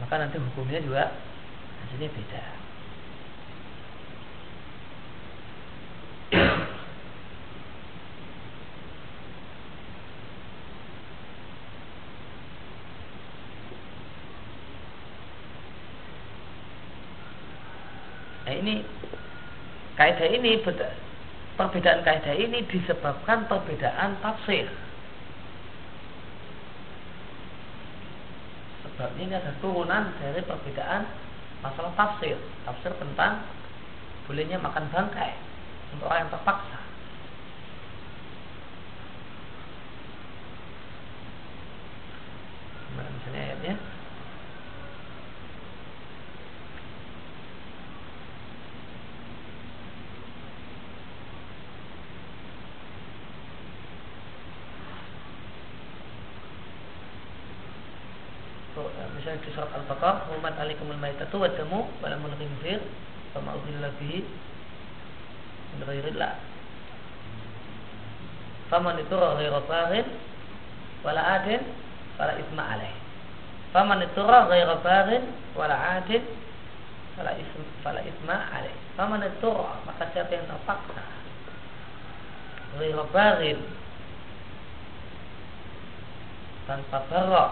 maka nanti hukumnya juga hasilnya beda. Nah ini kaidah ini perbedaan kaidah ini disebabkan perbedaan tafsir. Sebabnya ini ada turunan dari perbedaan masalah tafsir. Tafsir tentang bolehnya makan bangkai untuk orang yang terpaksa. Nah, misalnya ayatnya misalnya di surat Al-Baqarah, "Human alaikumul maitatu wa damu wa lamul khinzir wa ma uhilla bihi min ghairillah." Faman itu ghairu baghin wala adin fala isma alaih. Faman itu ghairu baghin wala adin fala isma fala isma alaih. Faman itu maka siapa yang terpaksa ghairu baghin tanpa barok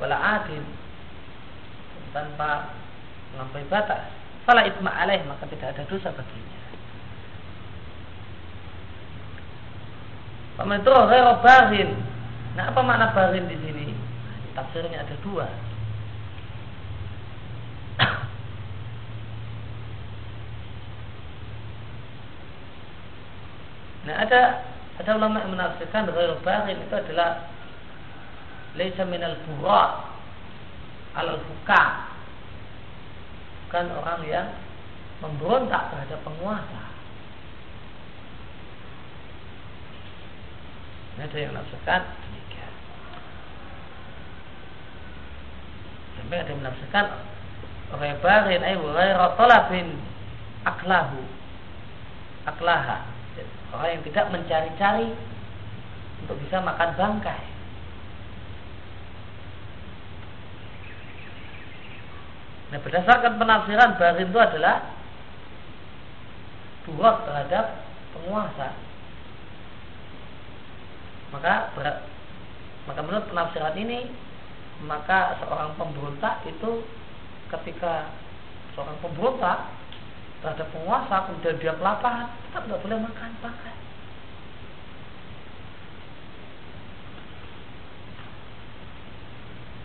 wala adil tanpa melampaui batas fala itma alaih maka tidak ada dosa baginya itu ghairu barin. Nah, apa makna barin di sini? Tafsirnya ada dua. Nah, ada ada ulama yang menafsirkan ghairu barin itu adalah laisa minal burat al fuka bukan orang yang memberontak terhadap penguasa. Ini ada yang nafsukan demikian. Sampai ada yang menafsirkan Rebarin ay ghairu talabin aklahu. Aklaha. Orang yang tidak mencari-cari untuk bisa makan bangkai Nah berdasarkan penafsiran barin itu adalah buat terhadap penguasa. Maka ber, maka menurut penafsiran ini maka seorang pemberontak itu ketika seorang pemberontak terhadap penguasa kemudian dia kelaparan tetap nggak boleh makan pakai.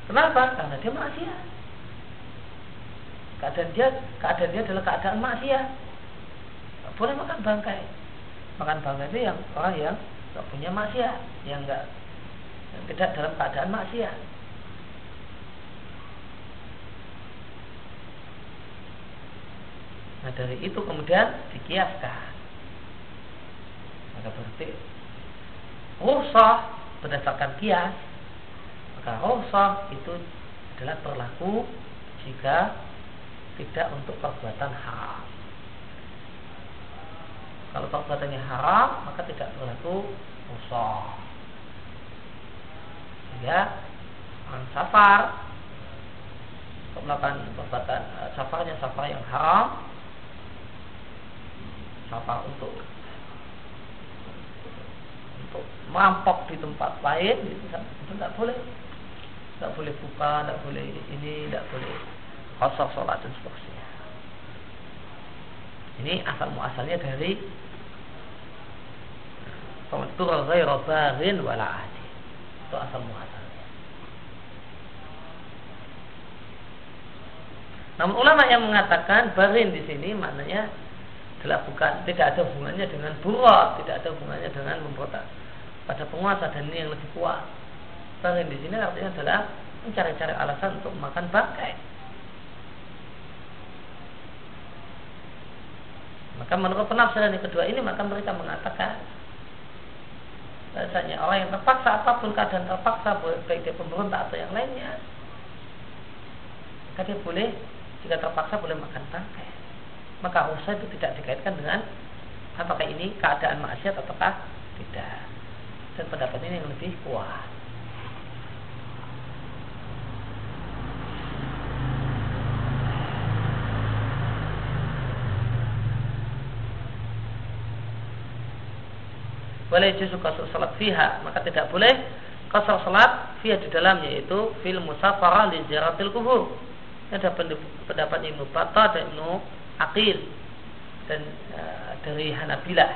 Kenapa? Karena dia maksiat keadaan dia keadaan dia adalah keadaan maksiat. Boleh makan bangkai. Makan bangkai itu yang orang yang nggak punya maksiat yang nggak tidak dalam keadaan maksiat. Nah dari itu kemudian dikiaskan. Maka berarti rusak berdasarkan kias maka rusak itu adalah berlaku jika tidak untuk perbuatan haram. Kalau perbuatannya haram, maka tidak berlaku musuh. Ya, orang safar melakukan perbuatan eh, safarnya safar yang haram, safar untuk untuk merampok di tempat lain itu tidak boleh, tidak boleh buka, tidak boleh ini, tidak boleh kosong sholat dan seterusnya. Ini asal muasalnya dari Famattur ghairu baghin wala adi. Itu asal muasalnya. Namun ulama yang mengatakan barin di sini maknanya adalah bukan tidak ada hubungannya dengan burat, tidak ada hubungannya dengan memberontak pada penguasa dan ini yang lebih kuat. Barin di sini artinya adalah mencari-cari alasan untuk makan bangkai Maka menurut penafsiran yang kedua ini maka mereka mengatakan bahasanya orang yang terpaksa apa pun keadaan terpaksa baik dia pemberontak atau yang lainnya. Maka dia boleh jika terpaksa boleh makan bangkai maka usaha itu tidak dikaitkan dengan apakah ini keadaan maksiat ataukah tidak. Dan pendapat ini yang lebih kuat boleh justru kasar salat fiha maka tidak boleh kasar salat fiha di dalamnya yaitu fil musafara li ziyaratil kubur ada pendapat Ibnu Battah dan Ibnu Aqil dan e, dari Hanabilah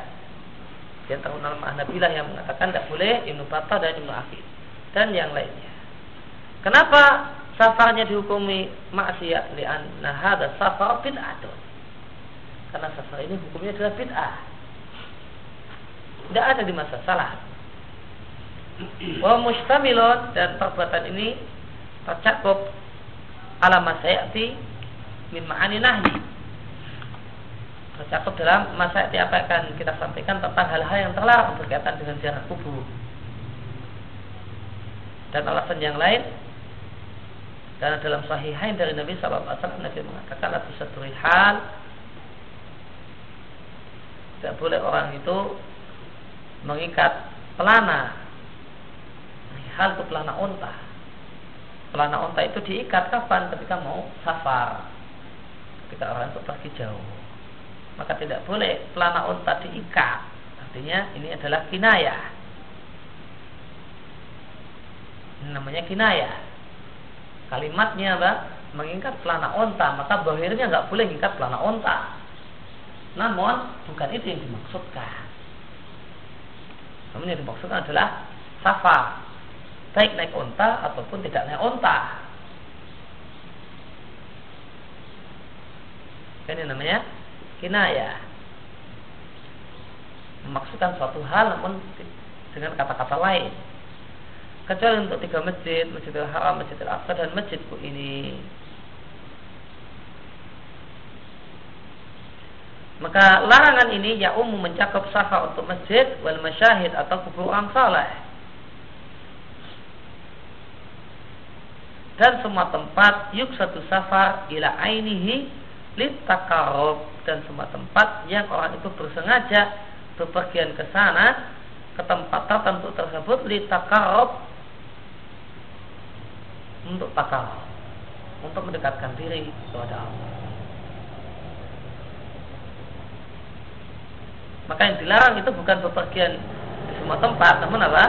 di antara ulama Hanabilah yang mengatakan tidak boleh Ibnu Battah dan Ibnu Aqil dan yang lainnya. Kenapa safarnya dihukumi maksiat li'anna hadza safar bid'atun. Karena safar ini hukumnya adalah bid'ah. Tidak ada di masa salah. Wa mustamilun dan perbuatan ini tercakup ala masayati min ma'ani nahyi. Tercakup dalam masayati apa yang akan kita sampaikan tentang hal-hal yang terlarang berkaitan dengan jarak kubur. Dan alasan yang lain karena dalam sahihain dari Nabi SAW Nabi mengatakan satu hal tidak boleh orang itu mengikat pelana. Hal itu pelana unta. Pelana unta itu diikat kapan? Ketika mau safar. Ketika orang itu pergi jauh. Maka tidak boleh pelana unta diikat. Artinya ini adalah kinayah. Ini namanya kinayah. Kalimatnya apa? Mengikat pelana onta, maka bahirnya nggak boleh mengikat pelana onta. Namun bukan itu yang dimaksudkan. Namun yang dimaksudkan adalah safa, baik naik onta ataupun tidak naik onta. Ini namanya kinaya. Memaksudkan suatu hal namun dengan kata-kata lain kecuali untuk tiga masjid, Masjidil Haram, Masjidil Aqsa dan masjidku ini. Maka larangan ini ya umum mencakup safa untuk masjid wal masyahid atau kubur orang saleh. Dan semua tempat yuk satu safar ila ainihi litakarob dan semua tempat yang orang itu bersengaja bepergian ke sana ke tempat tertentu tersebut litakarob untuk takal untuk mendekatkan diri kepada Allah. Maka yang dilarang itu bukan bepergian di semua tempat, namun apa?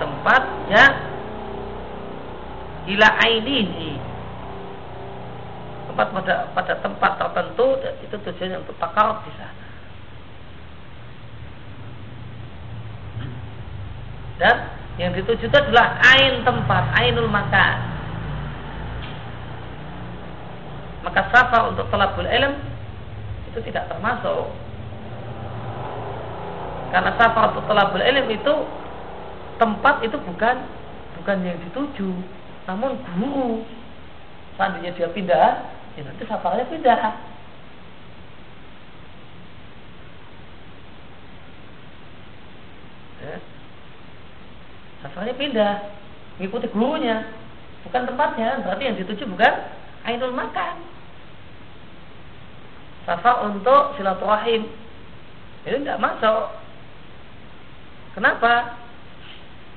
Tempat yang ila ainihi. Tempat pada pada tempat tertentu itu tujuannya untuk takal di sana. Dan yang dituju itu adalah ain tempat, ainul makan. Maka safar untuk telabul ilm itu tidak termasuk. Karena safar untuk telabul ilm itu tempat itu bukan bukan yang dituju, namun guru. Seandainya dia pindah, ya nanti safarnya pindah. Ya asalnya pindah mengikuti gurunya bukan tempatnya berarti yang dituju bukan ainul makan safar untuk silaturahim itu tidak masuk kenapa?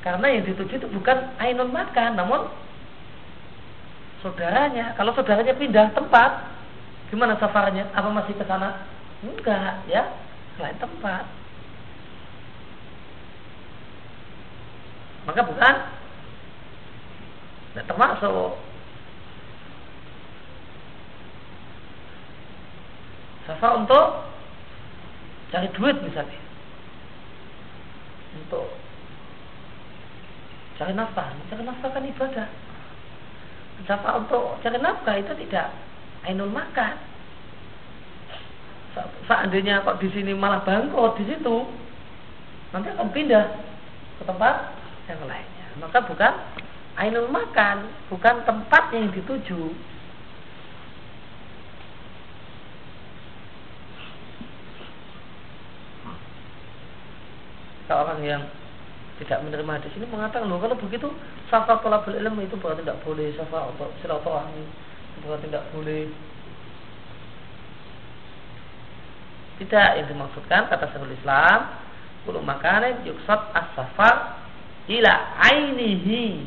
Karena yang dituju itu bukan ainul makan namun saudaranya. Kalau saudaranya pindah tempat gimana safarnya? Apa masih ke sana? Enggak ya. Selain tempat. Maka bukan tidak termasuk. Safar untuk cari duit misalnya untuk cari nafkah cari nafkah kan ibadah safar untuk cari nafkah itu tidak ainul makan seandainya kok di sini malah bangkrut di situ nanti akan pindah ke tempat yang lainnya. Maka bukan ainul makan, bukan tempat yang dituju. Seorang yang tidak menerima hadis ini mengatakan loh kalau begitu safa tolabul ilmu itu berarti tidak boleh safa atau silaturahmi berarti tidak boleh. Tidak yang dimaksudkan kata Syekhul Islam Kulu makanan yuksat as-safar ila ainihi.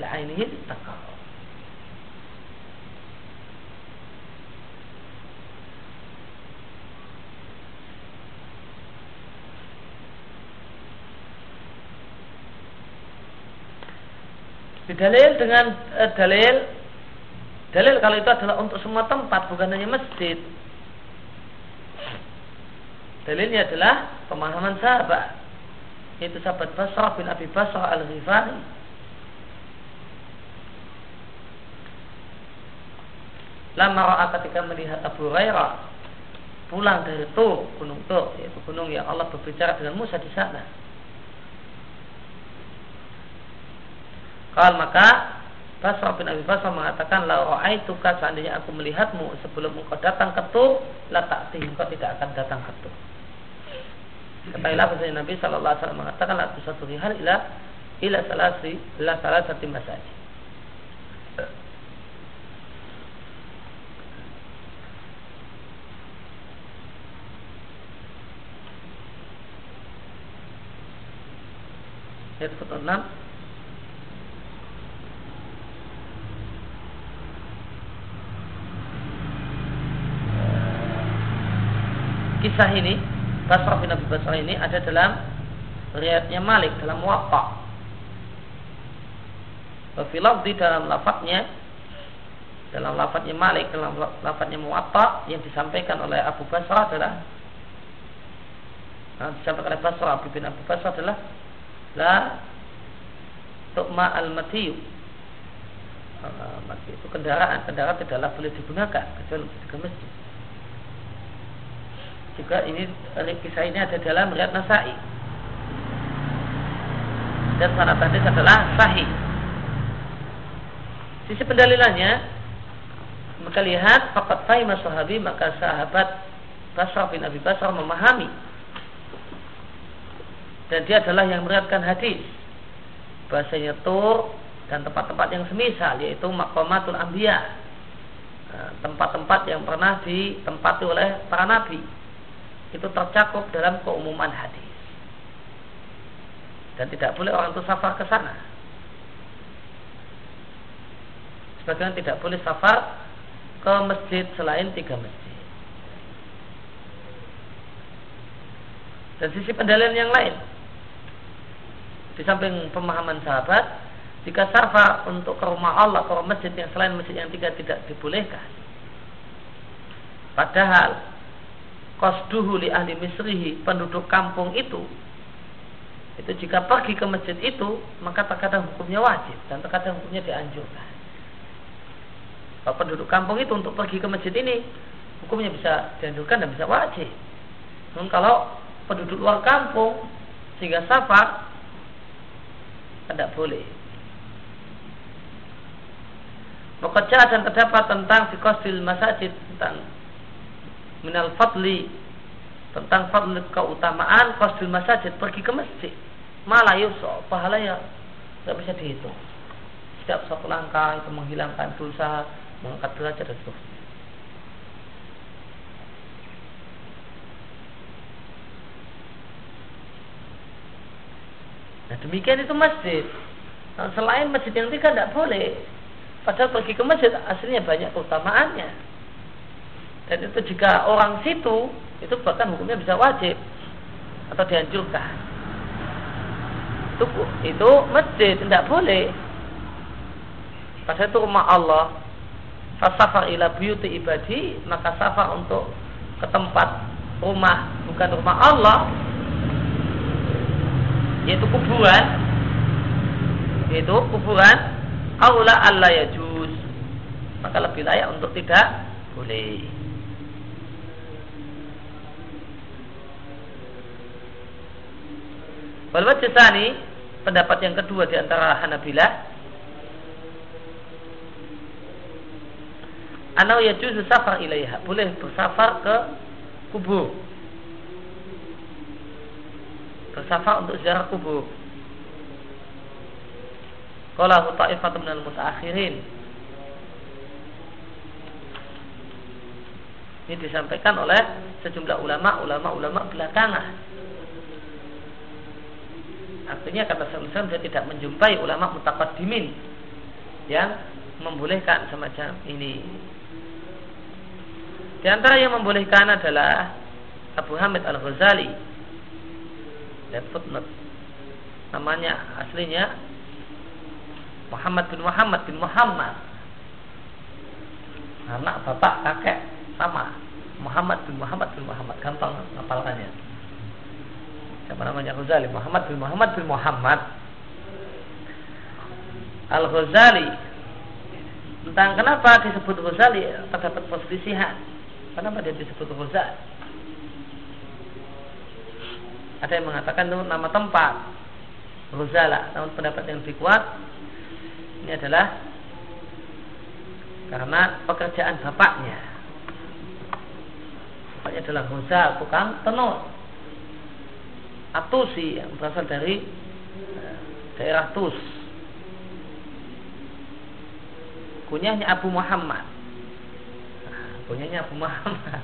Ila ainihi taqwa Bidalil dengan e, dalil dalil kalau itu adalah untuk semua tempat bukan hanya masjid. Dalilnya adalah pemahaman sahabat yaitu sahabat Basrah bin Abi Basrah al-Ghifari Lama ra'a ketika melihat Abu Hurairah pulang dari Tur, gunung Tur, yaitu gunung yang Allah berbicara dengan Musa di sana. Kalau maka Basrah bin Abi Basrah mengatakan la ra'aituka seandainya aku melihatmu sebelum engkau datang ke Tur la ta'tih engkau tidak akan datang ke Tur. Ketahuilah bahwa Nabi Shallallahu Alaihi Wasallam mengatakan la satu rihal ila ila salasi ila salasati masajid. Ayat 6 kisah ini Basrah bin Abi Basrah ini ada dalam riwayatnya Malik dalam Muwatta. Di dalam lafadznya dalam lafadznya Malik dalam lafadznya Muwatta yang disampaikan oleh Abu Basrah adalah nah, disampaikan oleh Basrah Abu bin Abu Basrah adalah la tukma al matiyu mati itu kendaraan kendaraan tidaklah boleh digunakan kecuali ke masjid juga ini kisah ini ada dalam riwayat Nasai. Dan hadis adalah sahih. Sisi pendalilannya maka lihat fakat fahima sahabi maka sahabat Basrah bin Abi Basrah memahami dan dia adalah yang meriatkan hadis bahasanya tur dan tempat-tempat yang semisal yaitu makomatul ambiya nah, tempat-tempat yang pernah ditempati oleh para nabi itu tercakup dalam keumuman hadis. Dan tidak boleh orang itu safar ke sana. Sebagaimana tidak boleh safar ke masjid selain tiga masjid. Dan sisi pendalilan yang lain, di samping pemahaman sahabat, jika safar untuk ke rumah Allah, ke masjid yang selain masjid yang tiga tidak dibolehkan. Padahal qasduhu li ahli misrihi penduduk kampung itu. Itu jika pergi ke masjid itu maka terkadang hukumnya wajib dan terkadang hukumnya dianjurkan. Kalau penduduk kampung itu untuk pergi ke masjid ini hukumnya bisa dianjurkan dan bisa wajib. Namun kalau penduduk luar kampung sehingga safar tidak boleh. Bekerja dan terdapat tentang fikostil masjid tentang minal fadli tentang fadli keutamaan qasdul masajid pergi ke masjid malah yuso pahalanya tidak bisa dihitung setiap satu langkah itu menghilangkan dosa mengangkat derajat dan seterusnya Nah demikian itu masjid. Nah, selain masjid yang tiga tidak boleh. Padahal pergi ke masjid aslinya banyak keutamaannya. Dan itu jika orang situ itu bahkan hukumnya bisa wajib atau dianjurkan. Itu, itu masjid tidak boleh. Padahal itu rumah Allah. Fasafar ila buyuti ibadi maka safar untuk ke tempat rumah bukan rumah Allah yaitu kuburan yaitu kuburan aula Allah ya juz maka lebih layak untuk tidak boleh Wal wajhani pendapat yang kedua di antara Hanabilah Anau yajuzu safar ilaiha Boleh bersafar ke kubur. Bersafar untuk ziarah kubur. Qalahu ta'ifatu minal mutaakhirin Ini disampaikan oleh sejumlah ulama, ulama-ulama belakangan Artinya kata Syaikhul dia tidak menjumpai ulama dimin yang membolehkan semacam ini. Di antara yang membolehkan adalah Abu Hamid Al-Ghazali. Dan footnote. Namanya aslinya Muhammad bin Muhammad bin Muhammad. Anak bapak kakek sama. Muhammad bin Muhammad bin Muhammad gampang ngapalkannya siapa namanya? Ghazali. Muhammad bin Muhammad bin Muhammad. Al Ghazali tentang kenapa disebut Ghazali terdapat perselisihan. Kenapa dia disebut Ghazali? Ada yang mengatakan itu nama tempat. Ghazala. Namun pendapat yang lebih kuat ini adalah karena pekerjaan bapaknya. Bapaknya adalah Ghazal tukang tenun Atusi yang berasal dari eh, daerah Tus. Kunyahnya Abu Muhammad. Nah, kunyahnya Abu Muhammad.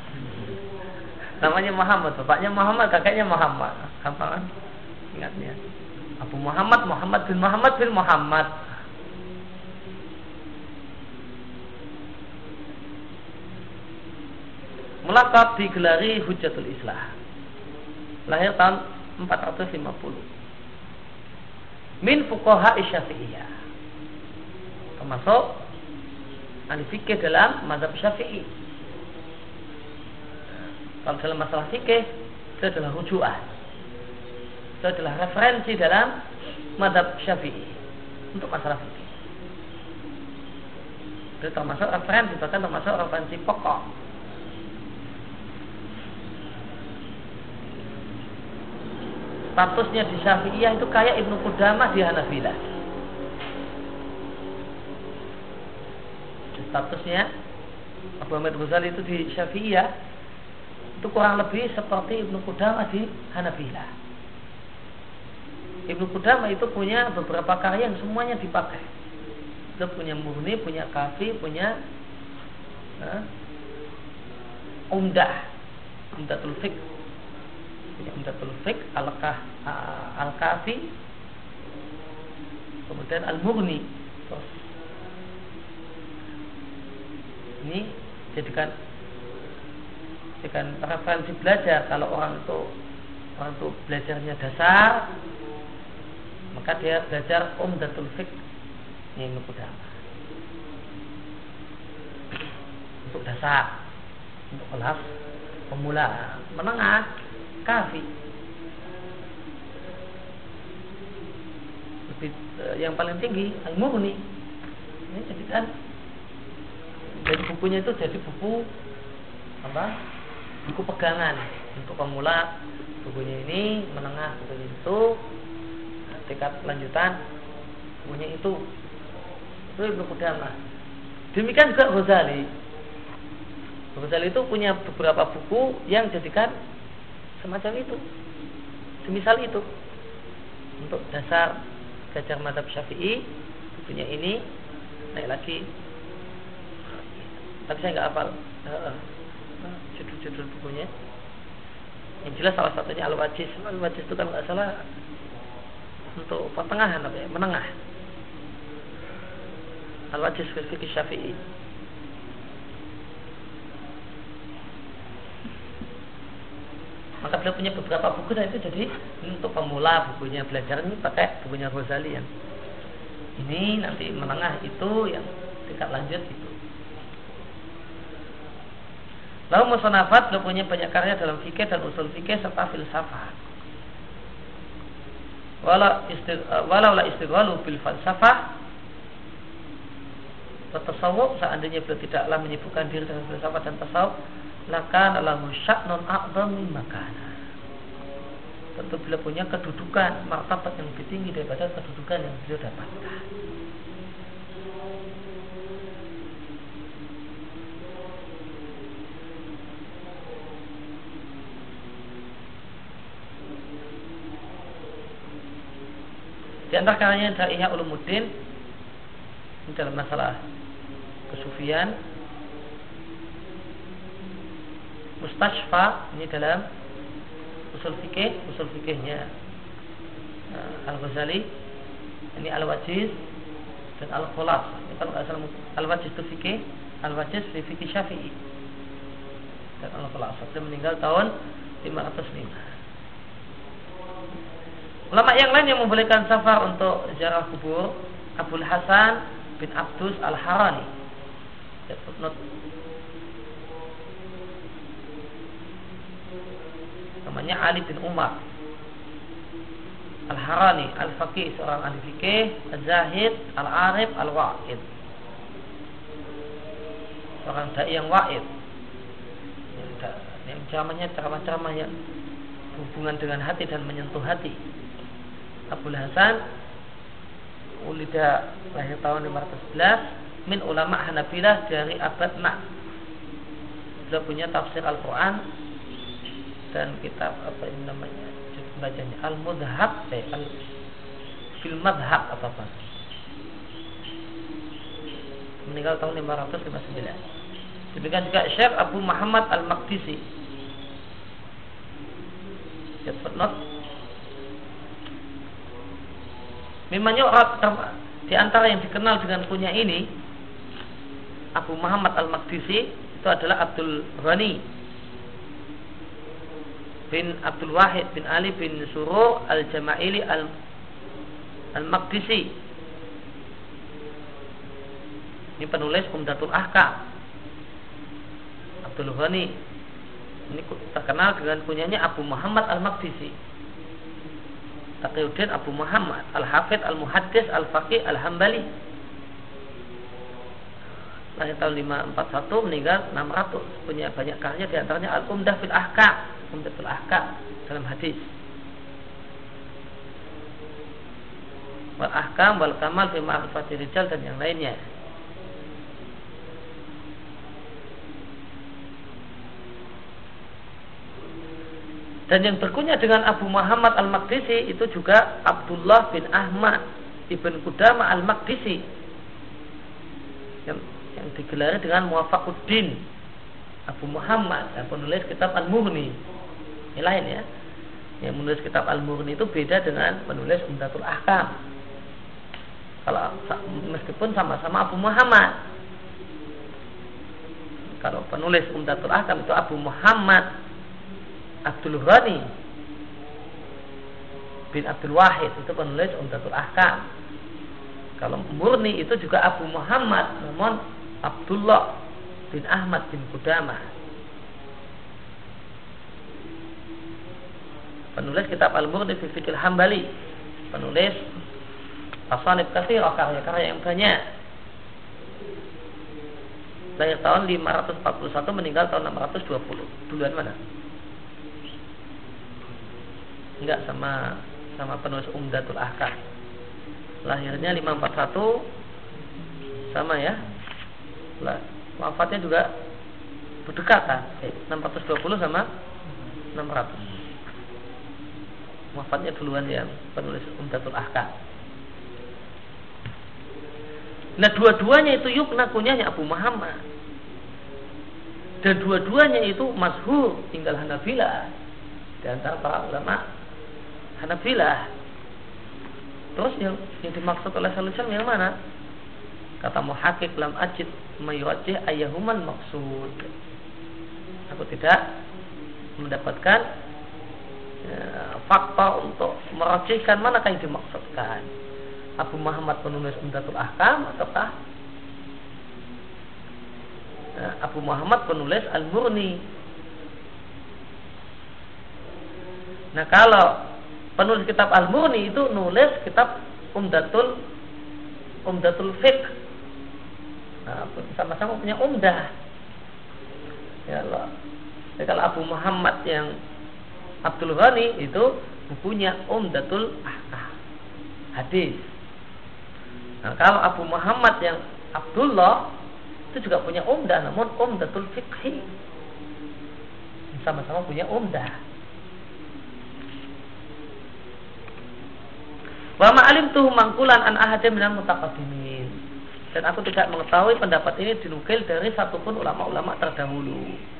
Namanya Muhammad, bapaknya Muhammad, kakeknya Muhammad. Gampang kan? Ingatnya. Abu Muhammad, Muhammad bin Muhammad bin Muhammad. Melakap digelari Hujatul Islam. Lahir tahun 450 min fuqaha syafi'iyah. Termasuk ahli fikih dalam mazhab syafi'i. Kalau dalam masalah fikih itu adalah rujuah. Itu adalah referensi dalam mazhab syafi'i untuk masalah fikih. Itu termasuk referensi bahkan termasuk referensi pokok statusnya di Syafi'iyah itu kayak Ibnu Qudamah di Hanafilah. Statusnya Abu Ahmad Ghazali itu di Syafi'iyah itu kurang lebih seperti Ibnu Qudamah di Hanafilah. Ibnu Qudamah itu punya beberapa karya yang semuanya dipakai. Dia punya murni, punya kafi, punya uh, umdah, umdatul fiqh punya Umdatul Fiqh Al-Kah Al-Kafi kemudian Al-Mughni. Ini jadikan jadikan referensi belajar. Kalau orang itu orang itu belajarnya dasar maka dia belajar Umdatul Fiqh ini Qudamah untuk dasar untuk kelas pemula. Menengah kafi. Eh, yang paling tinggi al mughni ini jadi kan jadi bukunya itu jadi buku apa buku pegangan. Untuk pemula bukunya ini menengah bukunya itu tingkat lanjutan bukunya itu. Itu Ibnu Qudamah. Demikian juga Ghazali. Ghazali itu punya beberapa buku yang jadikan semacam itu. Semisal itu. Untuk dasar belajar madhab syafi'i punya ini naik lagi. Tapi saya nggak hafal judul-judul bukunya. Yang jelas salah satunya al-wajis al-wajis itu kan nggak salah untuk pertengahan apa ya? Menengah. Al-wajis fikih syafi'i maka beliau punya beberapa buku dan itu jadi untuk pemula bukunya belajar ini pakai bukunya Ghazali yang ini nanti menengah itu yang tingkat lanjut itu. Lalu musonafat beliau punya banyak karya dalam fikih dan usul fikih serta filsafat. Walau istig, walau la istighalu bil falsafah tasawuf seandainya beliau tidaklah menyibukkan diri dengan filsafat dan tasawuf lakan lahu sya'nun a'zam min makana. Tentu beliau punya kedudukan martabat yang lebih tinggi daripada kedudukan yang beliau dapatkan. Di antara karyanya adalah Ihya Ulumuddin dalam masalah kesufian mustashfa ini dalam usul fikih usul fikihnya. Uh, Al Ghazali ini Al Wajiz dan Al Khulas kalau nggak salah Al Wajiz itu fikih Al Wajiz fi fikih Syafi'i. Dan Al Khulas dia meninggal tahun 505 Ulama yang lain yang membolehkan safar untuk ziarah kubur Abdul Hasan bin Abdus Al-Harani. Namanya Ali bin Umar. Al-Harani, Al-Faqih, seorang ahli fikih, Al-Zahid, Al-Arif, Al-Wa'id. Seorang dai yang wa'id. Yang, yang ceramahnya ceramah-ceramah yang hubungan dengan hati dan menyentuh hati. Abu Hasan ulida lahir tahun 511 min ulama Hanafilah dari abad Nah. Sudah punya tafsir Al-Quran dan kitab apa ini namanya? Bacanya Al-Mudhab eh, al Fil Madhab apa apa. Meninggal tahun 559 demikian juga Syekh Abu Muhammad Al-Maqdisi. Footnote. Memangnya di antara yang dikenal dengan punya ini Abu Muhammad Al-Maqdisi itu adalah Abdul Ghani bin Abdul Wahid bin Ali bin Suro Al-Jama'ili Al-Maqdisi. Ini penulis Umdatul Ahkam. Abdul Ghani. Ini terkenal dengan punyanya Abu Muhammad Al-Maqdisi. Taqiyuddin Abu Muhammad Al-Hafidh Al-Muhaddis Al-Faqih Al-Hambali. Lahir tahun 541 meninggal 600 punya banyak karya di antaranya Al-Umdah fil Ahka Umdah fil Ahka dalam hadis. Wal ahkam wal kamal fi ma'rifati rijal dan yang lainnya. Dan yang berkunya dengan Abu Muhammad Al-Maqdisi itu juga Abdullah bin Ahmad ibn Qudama Al-Maqdisi. Yang, yang digelari dengan Muwafaquddin Abu Muhammad yang penulis kitab Al-Mughni ini lain ya yang menulis kitab Al-Mughni itu beda dengan penulis Umdatul Ahkam kalau meskipun sama-sama Abu Muhammad kalau penulis Umdatul Ahkam itu Abu Muhammad Abdul Ghani bin Abdul Wahid itu penulis Umdatul Ahkam. Kalau murni itu juga Abu Muhammad namun Abdullah bin Ahmad bin Kudama. Penulis kitab Al-Murni fi Fikil Hambali. Penulis Asanib Kathirah karya-karya yang banyak. Lahir tahun 541 meninggal tahun 620. Duluan mana? enggak sama sama penulis Umdatul Ahkam. Lahirnya 541 sama ya. Lah, wafatnya juga berdekatan. Eh, 620 sama 600. Wafatnya duluan yang penulis Umdatul Ahkam. Nah dua-duanya itu yuk kunyahnya Abu Muhammad Dan dua-duanya itu masyhur tinggal Hanafilah Di antara para ulama Hanafilah. Terus yang, yang dimaksud oleh Salusan yang mana? Kata muhakik lam ajid mayurajih ayahuman maksud. Aku tidak mendapatkan ya, fakta untuk merajihkan manakah yang dimaksudkan. Abu Muhammad penulis Umdatul Ahkam ataukah ya, Abu Muhammad penulis Al-Murni. Nah kalau penulis kitab Al-Murni itu nulis kitab Umdatul Umdatul Fiqh. Nah, sama-sama punya umdah. Ya Allah. Ya, kalau Abu Muhammad yang Abdul Ghani itu bukunya Umdatul Ahkam. Hadis. Nah, kalau Abu Muhammad yang Abdullah itu juga punya umdah namun Umdatul Fiqhi. Sama-sama punya umdah. Wa ma'alim tuh mangkulan an ahadim minal mutaqaddimin. Dan aku tidak mengetahui pendapat ini dinukil dari satupun ulama-ulama terdahulu.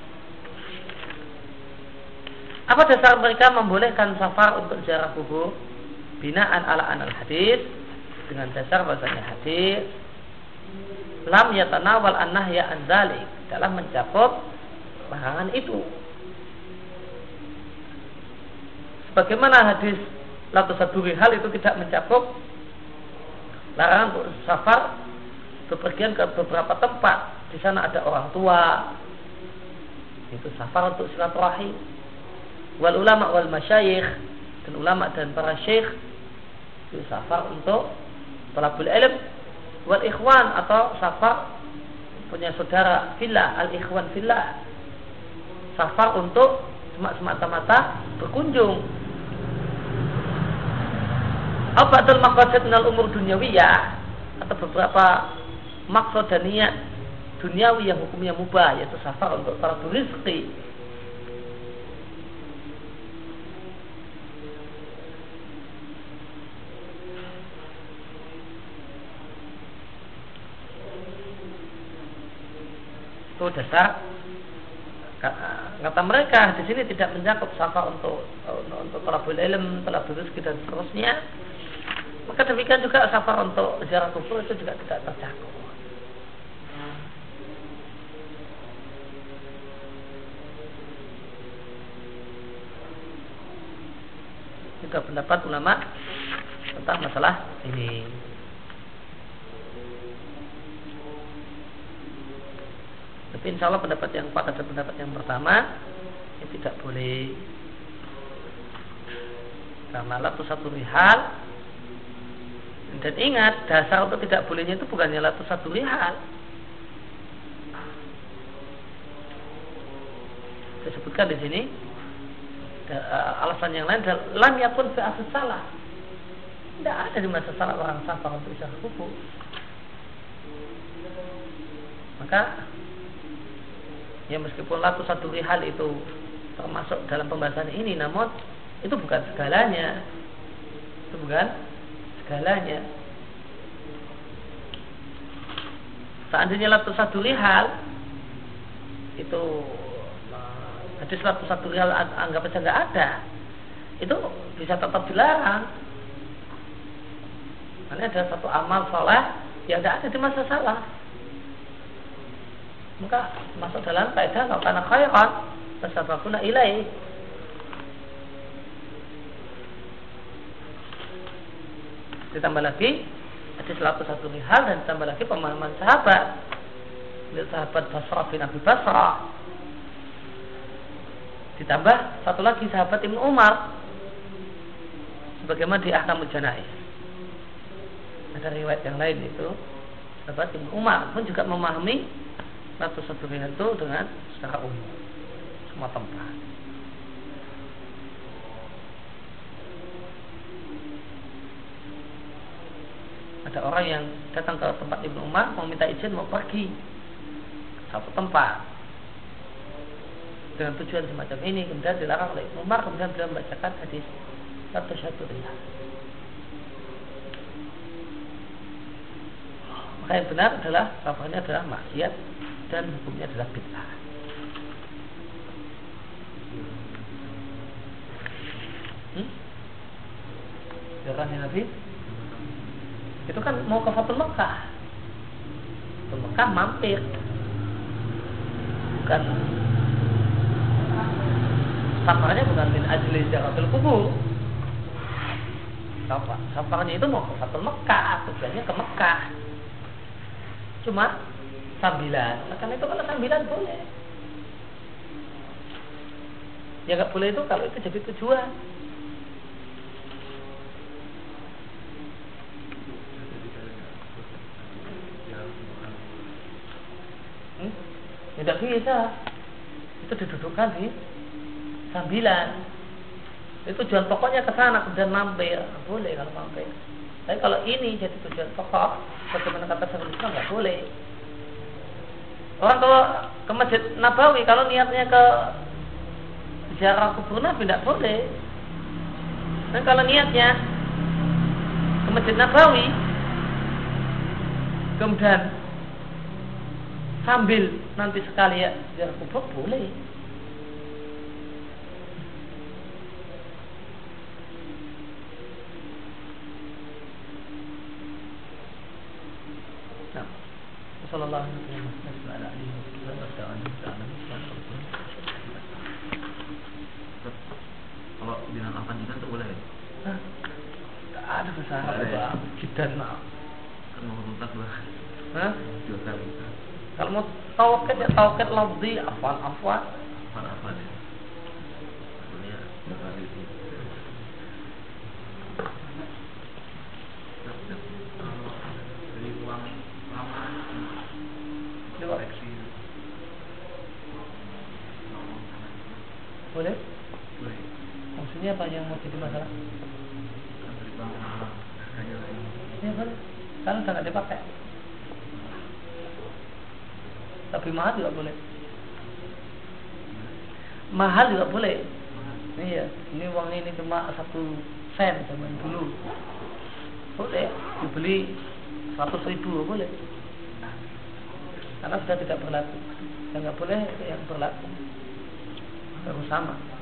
Apa dasar mereka membolehkan safar untuk ziarah kubur? Binaan ala anal hadis. Dengan dasar bahasanya hadis. Lam yatanawal an nahya an zalik. Dalam mencakup larangan itu. Sebagaimana hadis Latu saduri hal itu tidak mencakup larangan untuk safar bepergian ke beberapa tempat. Di sana ada orang tua. Itu safar untuk silaturahim wal ulama wal masyayikh dan ulama dan para syekh itu safar untuk talabul ilm. Wal ikhwan atau safar punya saudara fillah al ikhwan fillah. Safar untuk semata-mata berkunjung. Abatul maqasid minal umur dunyawiyah atau beberapa maksud dan niat duniawi yang hukumnya mubah yaitu safar untuk para rizki itu dasar kata mereka di sini tidak mencakup safar untuk untuk, talabul ilm, talabul rizki dan seterusnya. Maka demikian juga safar untuk ziarah kubur itu juga tidak tercakup. Juga pendapat ulama tentang masalah ini. Tapi insya Allah pendapat yang pada pendapat yang pertama ini tidak boleh karena latu satu rihal dan ingat dasar untuk tidak bolehnya itu bukannya latu satu rihal disebutkan di sini Eh, alasan yang lain adalah lam yakun fi salah. Tidak ada di masa salah orang safar untuk bisa kuku. Maka ya meskipun latu satu hal itu termasuk dalam pembahasan ini, namun itu bukan segalanya. Itu bukan segalanya. Seandainya latu satu hal itu hadis satu satu hal anggap saja nggak ada itu bisa tetap dilarang karena ada satu amal soleh yang tidak ada di masa salah maka masuk dalam kaidah kalau karena khairan tasabakuna ilai ditambah lagi ada satu hal dan ditambah lagi pemahaman sahabat. Sahabat Basrah bin Abi Basrah Ditambah satu lagi sahabat Ibnu Umar. Sebagaimana di Ahkamul Janais. Ada riwayat yang lain itu sahabat Ibnu Umar pun juga memahami satu satu itu dengan secara umum. Semua tempat. Ada orang yang datang ke tempat Ibnu Umar mau minta izin mau pergi satu tempat. Dengan tujuan semacam ini kemudian dilarang oleh Umar kemudian beliau membacakan hadis satu satu maka yang benar adalah kabarnya adalah maksiat dan hukumnya adalah bid'ah. Hmm? Jalan Nabi? Itu kan mau ke Fatul Mekah. Fatul Mekah mampir. Bukan. Safarnya bukan min ajli ziyaratul kubur. Safar, safarnya itu mau ke satu Mekah tujuannya ke Mekah. Cuma sambilan nah, karena itu kalau sambilan boleh. Ya nggak boleh itu kalau itu jadi tujuan. Hmm? tidak bisa. Itu didudukkan di sambilan itu tujuan pokoknya ke sana kemudian mampir. Boleh kalau mampir. Tapi kalau ini jadi tujuan pokok bagaimana kata Islam nggak boleh orang kalau ke masjid Nabawi kalau niatnya ke ziarah kubur Nabi tidak boleh. Dan kalau niatnya ke masjid Nabawi kemudian sambil nanti sekali ya ziarah kubur boleh. Sallallahu alaihi Kalau itu boleh? Hah? Kalau mau tauket ya tauket lafzi afwan afwan. Afwan afwan ya. Coba. sama Boleh? boleh Maksudnya apa yang mau jadi masalah? kan beli uang lama harganya lain Kan udah nggak dipakai. Tapi mahal juga boleh. Mahal juga boleh. Iya, ini uang ini cuma satu sen zaman dulu. Boleh dibeli seratus ribu boleh. Karena sudah tidak berlaku. Yang nggak boleh yang berlaku. Baru sama.